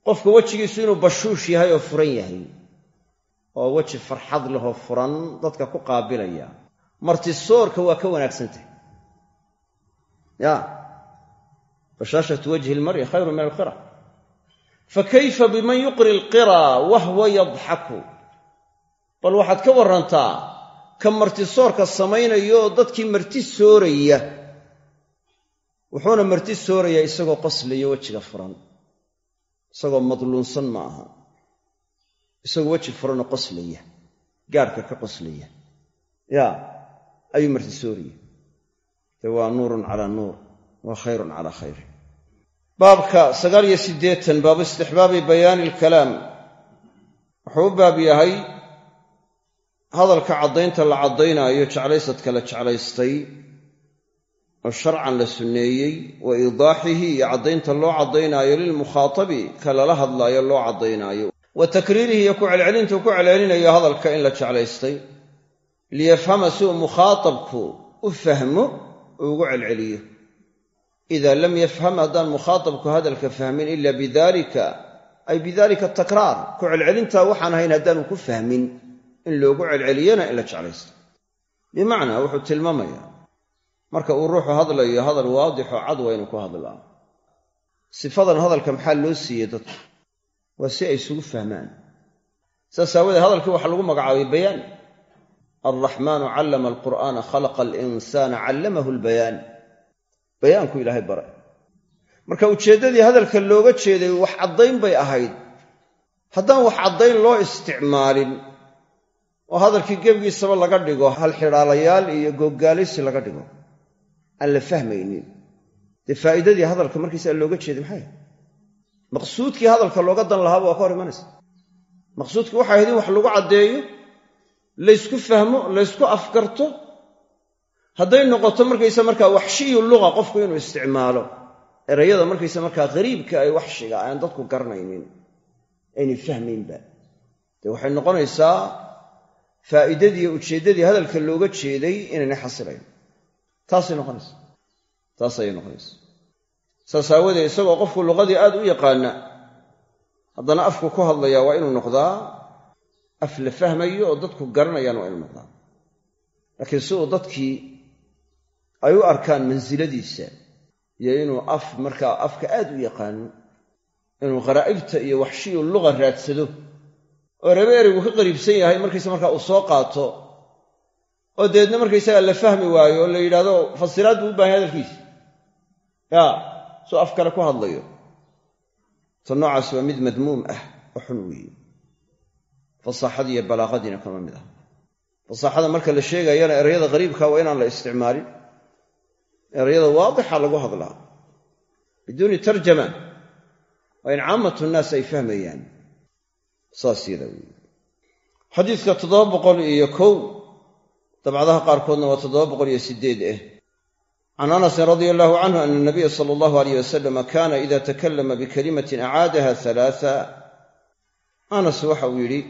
qofka wejigiisu inuu bashuush yahay oo furan yahay oo weji farxad lehoo furan dadka ku qaabilaya martisoorka waa ka wanaagsan tahay ya bashaashatu min fakayfa biman yuqri alqira wahwa yadxaku bal waxaad ka warantaa ka martisoorka samaynayo oo dadkii marti sooraya wuxuuna marti soorayaa isagoo qoslaya wejiga furan isagoo madluunsan ma aha isagoo weji furanoo qoslaya gaadhka ka qoslaya yaa ayuu marti sooraya dee waa nuurun calaa nuur waa khayrun calaa khayr baabka sagaal iyo siddeetan baabu istixbaabi bayaani alkalaam. Wuxuu u baab yahay hadalka caddaynta la caddaynaayo jeclaysadka la jeclaystay oo sharcan la sunneeyey wa iidaaxihi iyo caddaynta loo caddaynaayo lilmukhaatabi ka lala hadlaayo loo caddaynaayo. Wa takriirihi iyo ku celcelintu ku celcelinayo hadalka in la jeclaystay liyafhama si uu mukhaatabku u fahmo ugu celceliyo ida lam yafham haddaan mukhaatabku hadalka fahmin ila bidalika ay bidalika takraar ku celcelintaa waxaan ahayn haddaanu ku fahmin in loogu celceliyana in la jeclaysto bimacnaa wuxuu tilmaamayaa marka uu ruuxu hadlayo hadal waadixoo cad waa inuu ku hadlaa sifadan hadalka maxaa loo siiyey dadka waa si ay isugu fahmaan saas aawoodee hadalkii waxaa lagu magacaabay bayaan alraxmaanu callama alqur'aana khalaqa alinsaana callamahu albayaan bayaanku ilaahay bare. Marka ujeeddadii hadalka looga jeeday wax caddayn bay ahayd. Haddaan wax caddayn loo isticmaalin oo hadalkii gebigiisaba laga dhigo halxidhaalayaal iyo googaalaysi laga dhigo aan la fahmaynin. Dee faa'iidadii hadalka markiisaa looga jeeday maxay? Maqsuudkii hadalka looga dan lahaaba waa ka hor imanaysa. Maqsuudkii waxay ahayd in wax lagu caddeeyo laysku fahmo laysku afgarto hadday noqoto markaysa markaa waxshiyu luqa qofku inuu isticmaalo erayada markaysa markaa hariibka ay waxshiga aan dadku garanaynin aynay fahmaynba. Dee waxay noqonaysaa faa'iidadii ujeeddadii hadalka looga jeeday inaynay xasilayn taasay noqonaysa taas ayay noqonaysa saas aawadee isagoo qofku luqadii aad u yaqaana haddana afku ku hadlayaa waa inuu noqdaa af la fahmayo oo dadku garanayaan waa inuu noqdaa. Laakiin si uu dadkii ay u arkaan mansiladiisa iyo inuu af markaa afka aad u yaqaano inuu kharaa'ibta iyo waxshiyu luqa raadsado oo rebe ereygu ka qariibsan yahay markaysa markaa uu soo qaato oo deedna markaysaga la fahmi waayo oo la yidhahdo fasiraad buu u baahan yahy hadalkiisa yaa suu af kale ku hadlayo. Ta noocaas waa mid madmuum ah oo xun weeye fasaaxadii iyo balaaqadiina kama mid ah. Fasaaxada marka la sheegayana erayada qariibka waa inaan la isticmaalin erayada waadixa lagu hadlaa biduuni tarjama waa in caamatu nnaas ay fahmayaan. Saas yada weeye. Xadiidka toddoba boqol iyo kow dabcadaha qaarkoodna waa toddoba boqol iyo sideed ah can anasin radia allahu canhu ana nabiya sala allahu alayh wasalama kaana ida takallama bikalimatin acaadaha halaaa anas waxa uu yidhi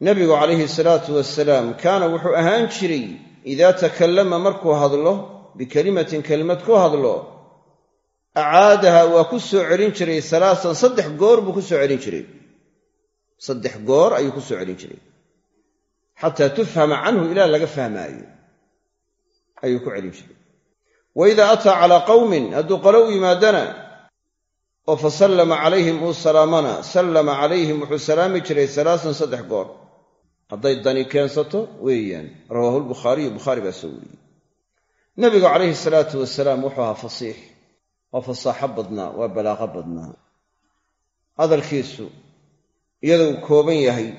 nabigu calayhi salaatu wasalaam kaana wuxuu ahaan jiray idaa takallama markuu hadlo bikelimatin kelimad ku hadlo acaadaha waa ku soo celin jiray salaasan saddex goor buu ku soo celin jiray. Saddex goor ayuu ku soo celin jiray. Xataa tufhama canhu ilaa laga fahmaayo ayuu ku celin jiray. Wa idaa ataa calaa qawmin hadduu qolo u yimaadana oo fa sallama calayhim uu salaamana sallama calayhim wuxuu salaami jiray salaasan saddex goor. Hadday dani keensato weeyaan. Rawaahu lbukhaariyu bukhaari baa soo wariyey nebigu calayhi salaatu wasalaam wuxuu ahaa fasiix. Waa fasaaxo badnaa waa balaaqo badnaa. Hadalkiisu iyadoo uu kooban yahay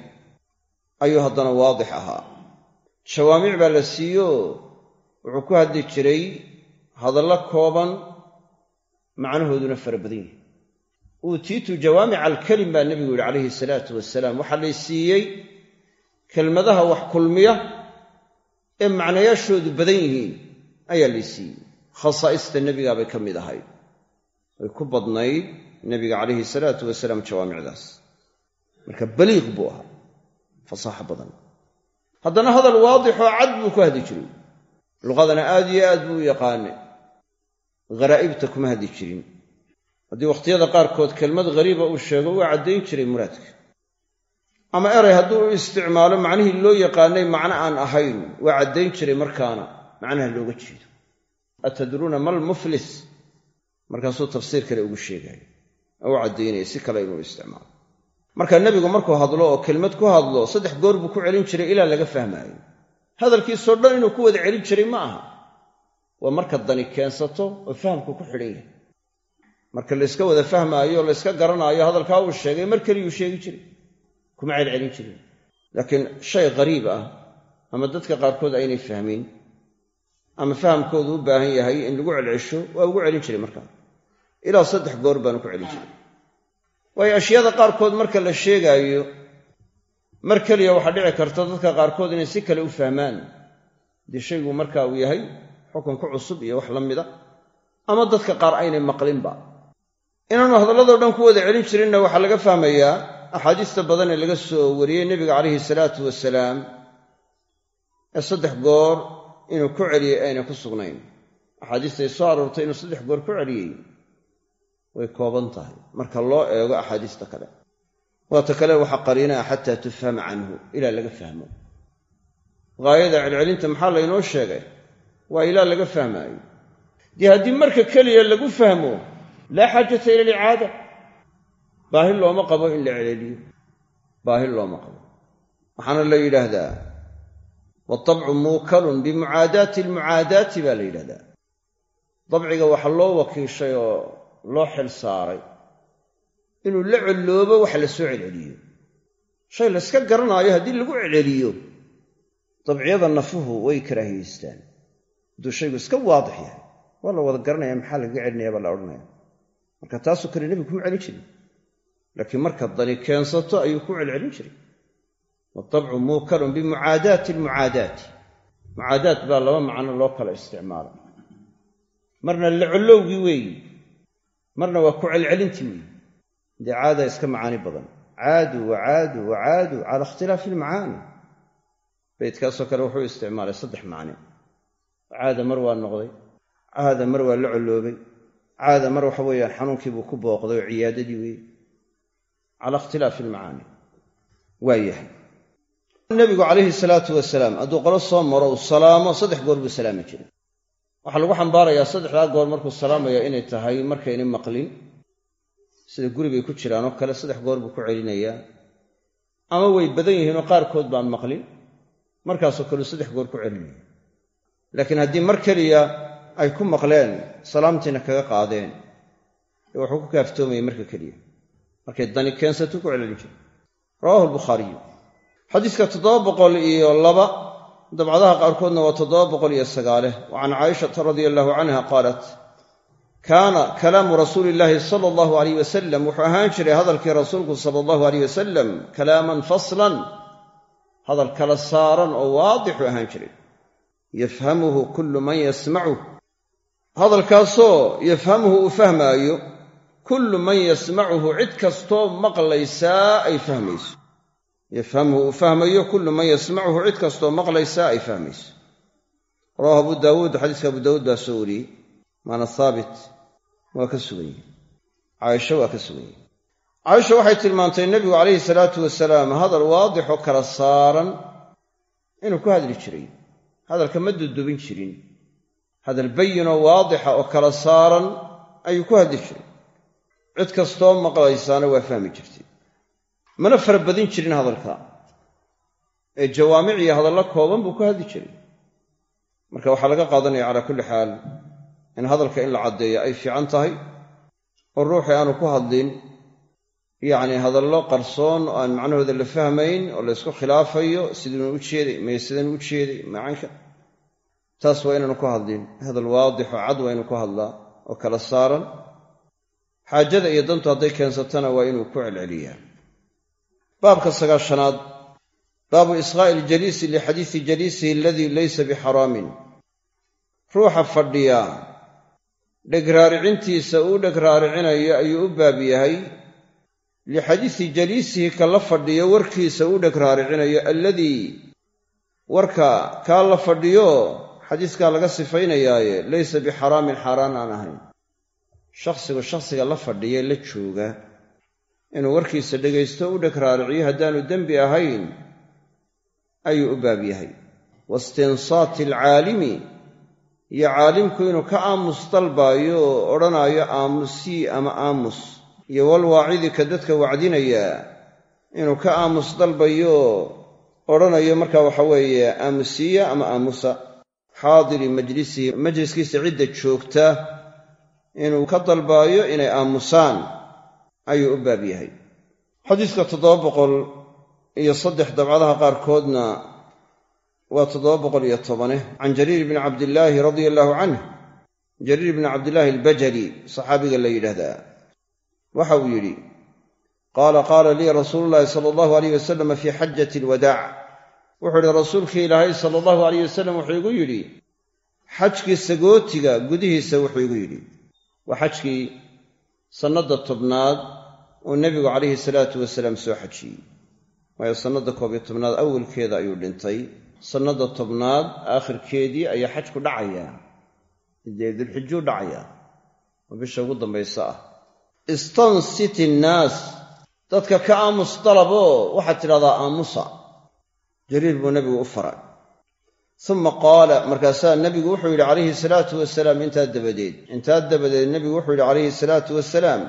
ayuu haddana waadix ahaa. Jawaamic baa la siiyo wuxuu ku hadli jiray hadallo kooban macnahooduna fara badan yahay. Uutiitu jawaamica alkelim baa nebigu yidhi calayhi salaatu wasalaam. Waxaa lay siiyey kelmadaha wax kulmiya ee macnayaashoodu badan yihiin ayaa lay siiyey. Khasaa'ista nebigaabay ka mid ahayd. Way ku badnayd nebiga calayhi salaatu wasalaam jawaamicdaas. Marka baliiq buu ahaa fasaaxo badan. Haddana hadal waadixoo cad buu ku hadli jiray. Luqadana aad iyo aad buu u yaqaanay. Gharaa'ibta kuma hadli jirin. Haddii wakhtiyada qaarkood kelmad ghariiba uu sheego waa caddayn jiray muraadka. Ama eray hadduu u isticmaalo macnihii loo yaqaanay macno aan ahayn waa caddayn jiray markaana macnaha looga jeedo. Atadruuna mal muflis markaasuu tafsiir kale ugu sheegaya oo u caddaynaya si kale inuu isticmaalo. Marka nebigu markuu hadlo oo kelmad ku hadlo saddex goor buu ku celin jiray ilaa laga fahmaayo. Hadalkiisoo dhan inuu ku wada celin jiray ma aha. Waa marka dani keensato oo fahamku ku xidhan yahay. Marka layska wada fahmaayo layska garanaayo hadalkaa uu sheegay mar keliyuu sheegi jiray. Kuma celcelin jirin. Laakiin shay qariib ah ama dadka qaarkood aynay fahmin ama fahamkoodu u baahan yahay in lagu celcesho waa ugu celin jiray markaa. Ilaa saddex goor baanu ku celin jiray. Waayo ashyaada qaarkood marka la sheegaayo mar keliya waxaa dhici karta dadka qaarkood inay si kale u fahmaan. Haddii shaygu marka uu yahay xukun ku cusub iyo wax la mida ama dadka qaar aynay maqlinba. Inaanu hadalladoo dhan ku wada celin jirinna waxaa laga fahmayaa axaadiista badan ee laga soo wariyey nebiga calayhi salaatu wasalaam ee saddex goor inuu ku celiyey ayna ku sugnayn. Axaadiistay soo aroortay inuu saddex goor ku celiyey way kooban tahay. Marka loo eego axaadiista kale waata kale waxaa qariinaa xataa tufhama canhu ilaa laga fahmo. Haayada celcelinta maxaa laynoo sheegay? Waa ilaa laga fahmaayo. Dee haddii marka keliya lagu fahmo laa xaajata ila alicaada baahi looma qabo in la celceliyo baahi looma qabo. Waxaana la yidhaahdaa waatabcu muukalun bimucaadaati almucaadaati baa la yidhahdaa dabciga waxa loo wakiishay oo loo xil saaray inuu la colloobo waxa la soo celceliyo shay layska garanaayo haddii lagu celceliyo dabciyada nafuhu way karaahiyeystaan hadduu shaygu iska waadix yahay waa la wada garanaya maxaa lagaga celinaya baa la odhanaya marka taasoo kale nebigu kuma celin jirin laakiin marka dani keensato ayuu ku celcelin jiray waatabcu muukalun bimucaadaati almucaadaati mucaadaat baa laba macno loo kala isticmaala marna la collowgii weeyi. Marna waa ku celcelintii weeyi. Dee caada iska macaani badan. Caaduu wacaaduu wacaaduu cala ikhtilaafi ilmacaani beydkaasoo kale wuxuu isticmaalay saddex macne caada mar waa noqday. Caada mar waa la colloobay caada mar waxa weeyaan xanuunkiibuu ku booqday oo ciyaadadii weeye cala ikhtilaafi yahay nebigu calayhi salaatu wasalaam hadduu qolo soo maro uu salaamo saddex goor buu salaami jiray. Waxaa lagu xambaarayaa saddexdaa goor markuu salaamaya inay tahay markaynay maqlin sida guribay ku jiraan oo kale saddex goor buu ku celinayaa. Ama way badan yihiinoo qaarkood baan maqlin markaasoo kaleu saddex goor ku celinaya laakiin haddii mar keliya ay ku maqleen salaamtiina kaga qaadeen ee wuxuu ku kaaftoomayay marka keliya. Markay dani keensatu ku celcelin jiray. Rawahu albukhaariyu xadiiska toddoba boqol iyo laba dabcadaha qaarkoodna waa toddoba boqol iyo sagaaleh wa can caaishata radia allahu canha qaalat kaana kalaamu rasuuli illaahi sala allahu alayh wasalam wuxuu ahaan jiray hadalkii rasuulku sala allahu alayh wasalam kalaaman faslan. Hadal kala saaran oo waadixu ahaan jiray. Yafhamuhu kullu man yasmacuh hadalkaasoo yafhamuhu uu fahmaayo kullu man yasmacuhu cid kastoo maqlaysaa ay fahmayso yafhamuhu uu fahmayo kullu man yasmacuhu cid kastoo maqlaysaa ay fahmayso. Rawahu abu daawuud xadiiska abu daawuud baa soo wariyey maana haabit waa ka sugan yahi caaisha waa ka sugan yahi caaisha waxay tilmaantay nebigu calayhi salaatu wasalaam hadal waadixoo kala saaran inuu ku hadli jiray. Hadalka ma dudubin jirin. Hadal bayinoo waadixa oo kala saaran ayuu ku hadli jiray. Cid kastoo maqlaysaana waa fahmi jirtay mana farabadin jirin hadalka? Ee jawaamic iyo hadallo kooban buu ku hadli jiray. Marka waxaa laga qaadanaya calaa kulli xaal in hadalka in la caddeeyo ay fiican tahay oo ruuxii aanu ku hadlin yacni hadallo qarsoon oo aan macnahooda la fahmayn oo la ysku khilaafayo siduunu u jeeday maya sidan u jeeday macanka taas waa inaanu ku hadlin. Hadal waadix oo cad waa inuu ku hadlaa oo kala saaran. Xaajada iyo dantu hadday keensatana waa inuu ku celceliyaa baabka sagaashanaad baabu isqaa'i iljaliisi lixadiisi jaliisihi aladii laysa bixaraamin. Ruuxa fadhiya dhegraaricintiisa uu dhegraaricinayo ayuu u baab yahay. Lixadiisi jaliisihi ka la fadhiyo warkiisa uu dhegraaricinayo alladii warka kaa la fadhiyo xadiiskaa laga sifaynayaaye laysa bixaraamin xaaraan aan ahayn. Shakhsigu shakhsiga la fadhiya la jooga inuu warkiisa dhegaysto u dhegraariciyo haddaanu dembi ahayn ayuu u baab yahay. Waistinsaati alcaalimi iyo caalimku inuu ka aamus dalbaayo oo odhanaayo aamusii ama aamus iyo walwaacidi ka dadka wacdinaya inuu ka aamus dalbayo odhanayo marka waxa weeye aamusiya ama aamusa. Xaadiri majlisihi majliskiisa cidda joogta inuu ka dalbaayo inay aamusaan ayuu u baab yahay. Xadiiska toddoba boqol iyo saddex dabcadaha qaarkoodna waa toddoba boqol iyo tobane. Can jariir bni cabdillaahi radia allaahu canh jariir bni cabdillaahi albajali saxaabiga la yidhaahdaa. Waxa uu yidhi qaala qaala lii rasuulu llaahi sala allahu alayh wasalama fii xajati alwadaac wuxuu idhi rasuulkii ilaahay sala allahu alayh wasalam wuxuu igu yidhi xajkii sagootiga gudihiisa wuxuu igu yidhi. Waa xajkii sannadda tobnaad uu nebigu calayhi salaatu wasalaam soo xajiyey. Waayo sannadda koob iyo tobnaad awalkeeda ayuu dhintay. Sannadda tobnaad aakhirkeedii ayaa xajku dhacayaa dee dulxijuu dhacayaa oo bisha ugu dambaysa ah. Istansit innaas dadka ka aamus dalaboo waxaad tidhahdaa aamusa. Jariir buu nebigu u faray. Uma qaala markaasaa nebigu wuxuu yidhi calayhi salaatu wasalaam intaa dabadeed. Intaa dabadeed nebigu wuxuu yidhi calayhi salaatu wasalaam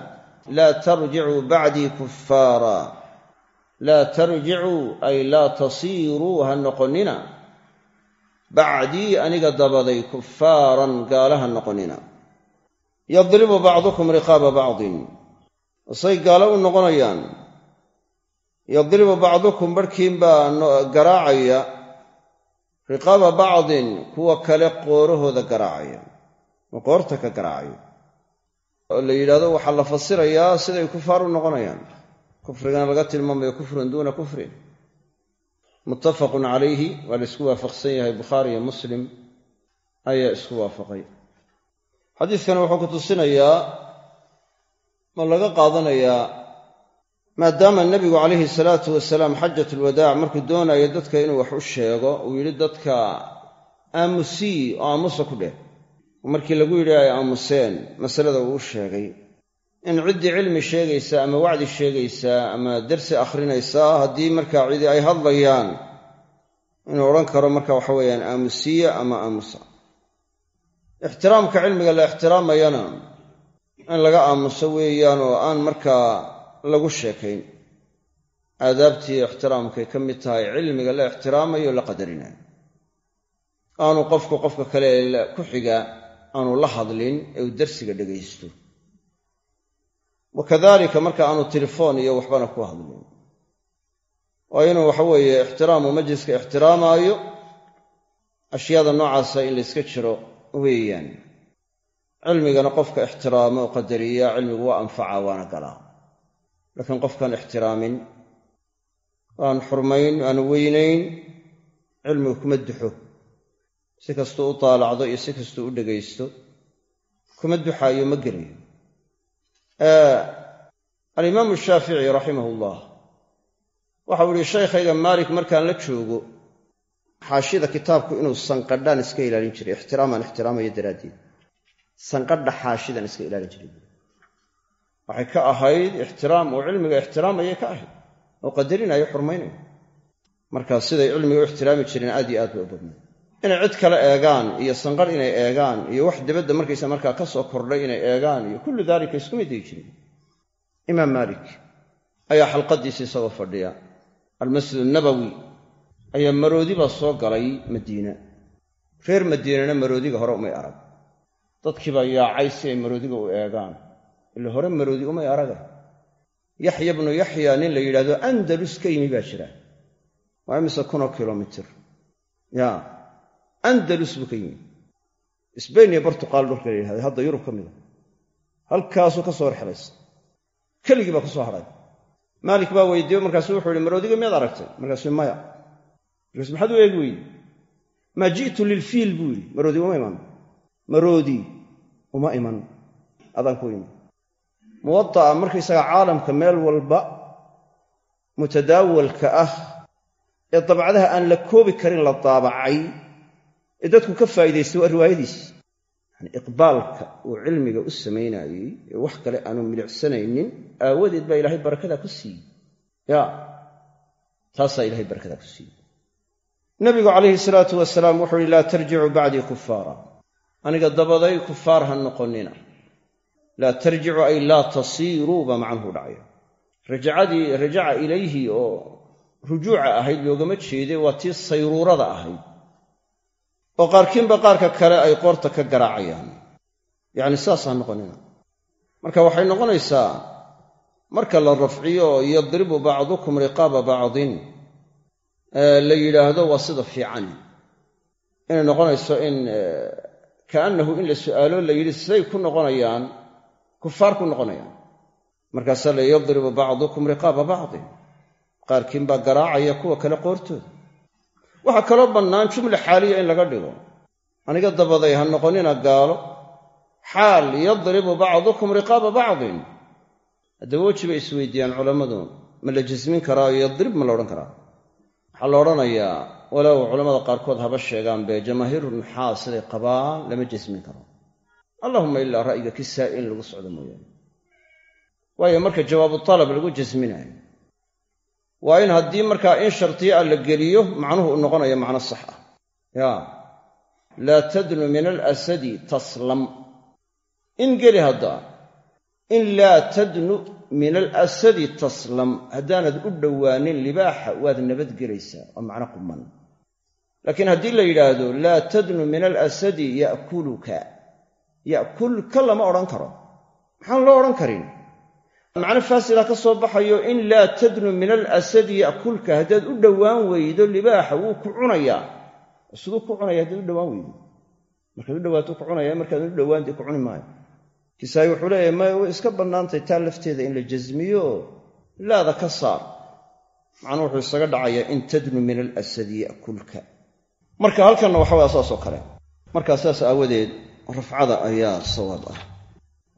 laa tarjicuu bacdii kuffaara laa tarjicuu ay laa tasiiruu ha noqonnina bacdii aniga dabaday kuffaaran gaala ha noqonnina yadribu bacdukum riqaaba bacdin say gaalo u noqonayaan yadribu bacdukum barhkiinbaa garaacaya riqaaba bacdin kuwa kale qoorahooda garaacaya oo qoorta ka garaacaya oo la yidhahdo waxaa la fasirayaa siday kufaar u noqonayaan. Kufrigana laga tilmaamayo kufrun duuna kufrin. Muttafaqun calayhi waa la isku waafaqsan yahay bukhaari iyo muslim ayaa isku waafaqay. Xadiidkani wuxuu ku tusinayaa ma laga qaadanayaa maadaama nebigu calayhi salaatu wasalaam xajat alwadaac markuu doonayo dadka inuu wax u sheego uu yidhi dadka aamusii oo aamusa ku dheh markii lagu yidhi ay aamuseen masalada uu sheegay in ciddii cilmi sheegaysa ama wacdi sheegaysaa ama dersi akhrinaysaa haddii markaa cidi ay hadlayaan inuu odhan karo marka waxa weeyaan aamusiya ama aamusa ixtiraamka cilmiga la ixtiraamayana in laga aamuso weeyaan oo aan markaa lagu sheekayn. Aadaabtii ixtiraamkay ka mid tahay cilmiga la ixtiraamayo la qadarinayo aanu qofku qofka kale ku xiga aanu la hadlin ee uu darsiga dhegaysto wa kadalika marka aanu telefoon iyo waxbana ku hadlin. Waa inuu waxaweeye ixtiraamu majliska ixtiraamaayo ashyaada noocaasa in layska jiro weeyaan. Cilmigana qofka ixtiraama oo qadariya cilmigu waa anfaca waana galaa. Laakiin qofkaan ixtiraamin aan xurmayn aanu weynayn cilmigu kuma duxo si kastuu u taalacdo iyo si kastuu u dhegaysto kuma duxaayo ma gelayo. Alimaamu shaafici raximah ullah waxau ihi shaykhayga maalik markaan la joogo xaashida kitaabku inuu sanqadhaan iska ilaalin jiray ixtiraamaan ixtiraamayo daraaddeed. Sanqadha xaashidan iska ilaalin jiray. Waxay ka ahayd ixtiraam oo cilmiga ixtiraamayay ka ahayd oo qadarinayo xurmaynayo markaa siday cilmiga u ixtiraami jireen aad iyo aad bay u badnay inay cid kale eegaan iyo sanqadh inay eegaan iyo wax dibadda markaysa markaa ka soo kordhay inay eegaan iyo kullu daalika iskuma dayi jirin. Imaam maalik ayaa xalqadiisa isagoo fadhiya. Almasjid nabawi ayaa maroodi baa soo galay madiina. Reer madiinana maroodiga hore umay arag. Dadkii baa yaacay si ay maroodiga u eegaan. Ila hore maroodi umay araga. Yaxya bnu yaxya nin la yidhahdo andalus ka yimi baa jira. Waa imise kunoo kilomitir. Ya andalus buu ka yimi. Sbain iyo bortuqaal dhulka la yidhahda hadda yurub ka mida halkaasuu ka soo rexlaysa keligii baa ku soo hadhay maalik baa weydiiyo markaasu wuxuu ihi maroodiga miyaad aragtay? Markaasuu maya. Markaasu maxaad u eegi weydi? Maa ji'tu lilfiil buu yidhi. Maroodi uma iman. Maroodi uma iman. Adaan ku iman muwada'a markaysaga caalamka meel walba mutadaawalka ah ee dabcadaha aan la koobi karin la daabacay ee dadku ka faa'iidaystay waa riwaayadiis. Yani iqbaalka uu cilmiga u samaynaayey ee wax kale aanu milicsanaynin aawadeed baa ilaahay barakadaa ku siiyey. Ya taasaa ilahay barakadaa ku siiyey. Nabigu calayhi salaatu wasalaam wuxuu uhi laa tarjicuu bacdii kufaara. Aniga dabaday kufaar ha noqonnina. Laa tarjicu ay laa tasiiruu baa macnuhu dhacaya. Rajacadii rajaca ilayhi oo rujuuca ahayd loogama jeede waa tii sayruurada ahayd oo qaarkiinba qaarka kale ay qoorta ka garaacayaan. Yacni saas ha noqonina. Marka waxay noqonaysaa marka la rafciyo yadribu bacdukum riqaaba bacdin la yidhaahdo waa sida fiican. Inay noqonayso in kaannahu in la su'aalo la yidhi siday ku noqonayaan kufaar ku noqonayaan. Markaasaa la yadribu bacdukum riqaaba bacdin qaarkiin baa garaacaya kuwa kale qoortooda waxaa kaloo bannaan jumla xaaliya in laga dhigo. Aniga dabaday ha noqonina gaalo. Xaal yadribu bacdukum riqaaba bacdin. Haddaba weji bay isweydiiyaan culammadu. Ma la jasmin karaa yadrib ma la odhan karaa. Waxaa la odhanayaa walow culammada qaarkood haba sheegaan bee jamaahiiru nuxaas siday qabaan lama jasmin karo. Allahuma ilaa ra'yiga kisaa in lagu socdo mooyaane. Waayo marka jawaabu talab lagu jasminayo waa in haddii markaa in shardiya a la geliyo macnuhu u noqonayo macno sax ah. Ya. Laa tadnu min alasadi taslam. In geli haddaa in laa tadnu min alasadi taslam. Haddaanad u dhowaanin libaaxa waad nabadgelaysaa waa macno quman. Laakiin haddii la yidhaahdo laa tadnu min alasadi ya'kuluka. Ya'kulka lama odhan karo. Maxaan loo odhan karin macno faasila ka soo baxayo in laa tadnu min alasadi ya'kulka haddaad u dhowaan weydo libaaxa wuu ku cunayaa siduu ku cunaya haddaad u dhowaan weydo. Markaad u dhowaato ku cunaya markaad u dhowaantay ku cuni maayo. Kisaayi wuxuu leeyahay maya way iska bannaantay taa lafteeda in la jasmiyo laada ka saar. Macnuu wuxuu isaga dhacayaa in tadnu min alasadi ya'kulka marka halkanna waxa waya saasoo kale. Markaa saas aawadeed rafcada ayaa sawaab ah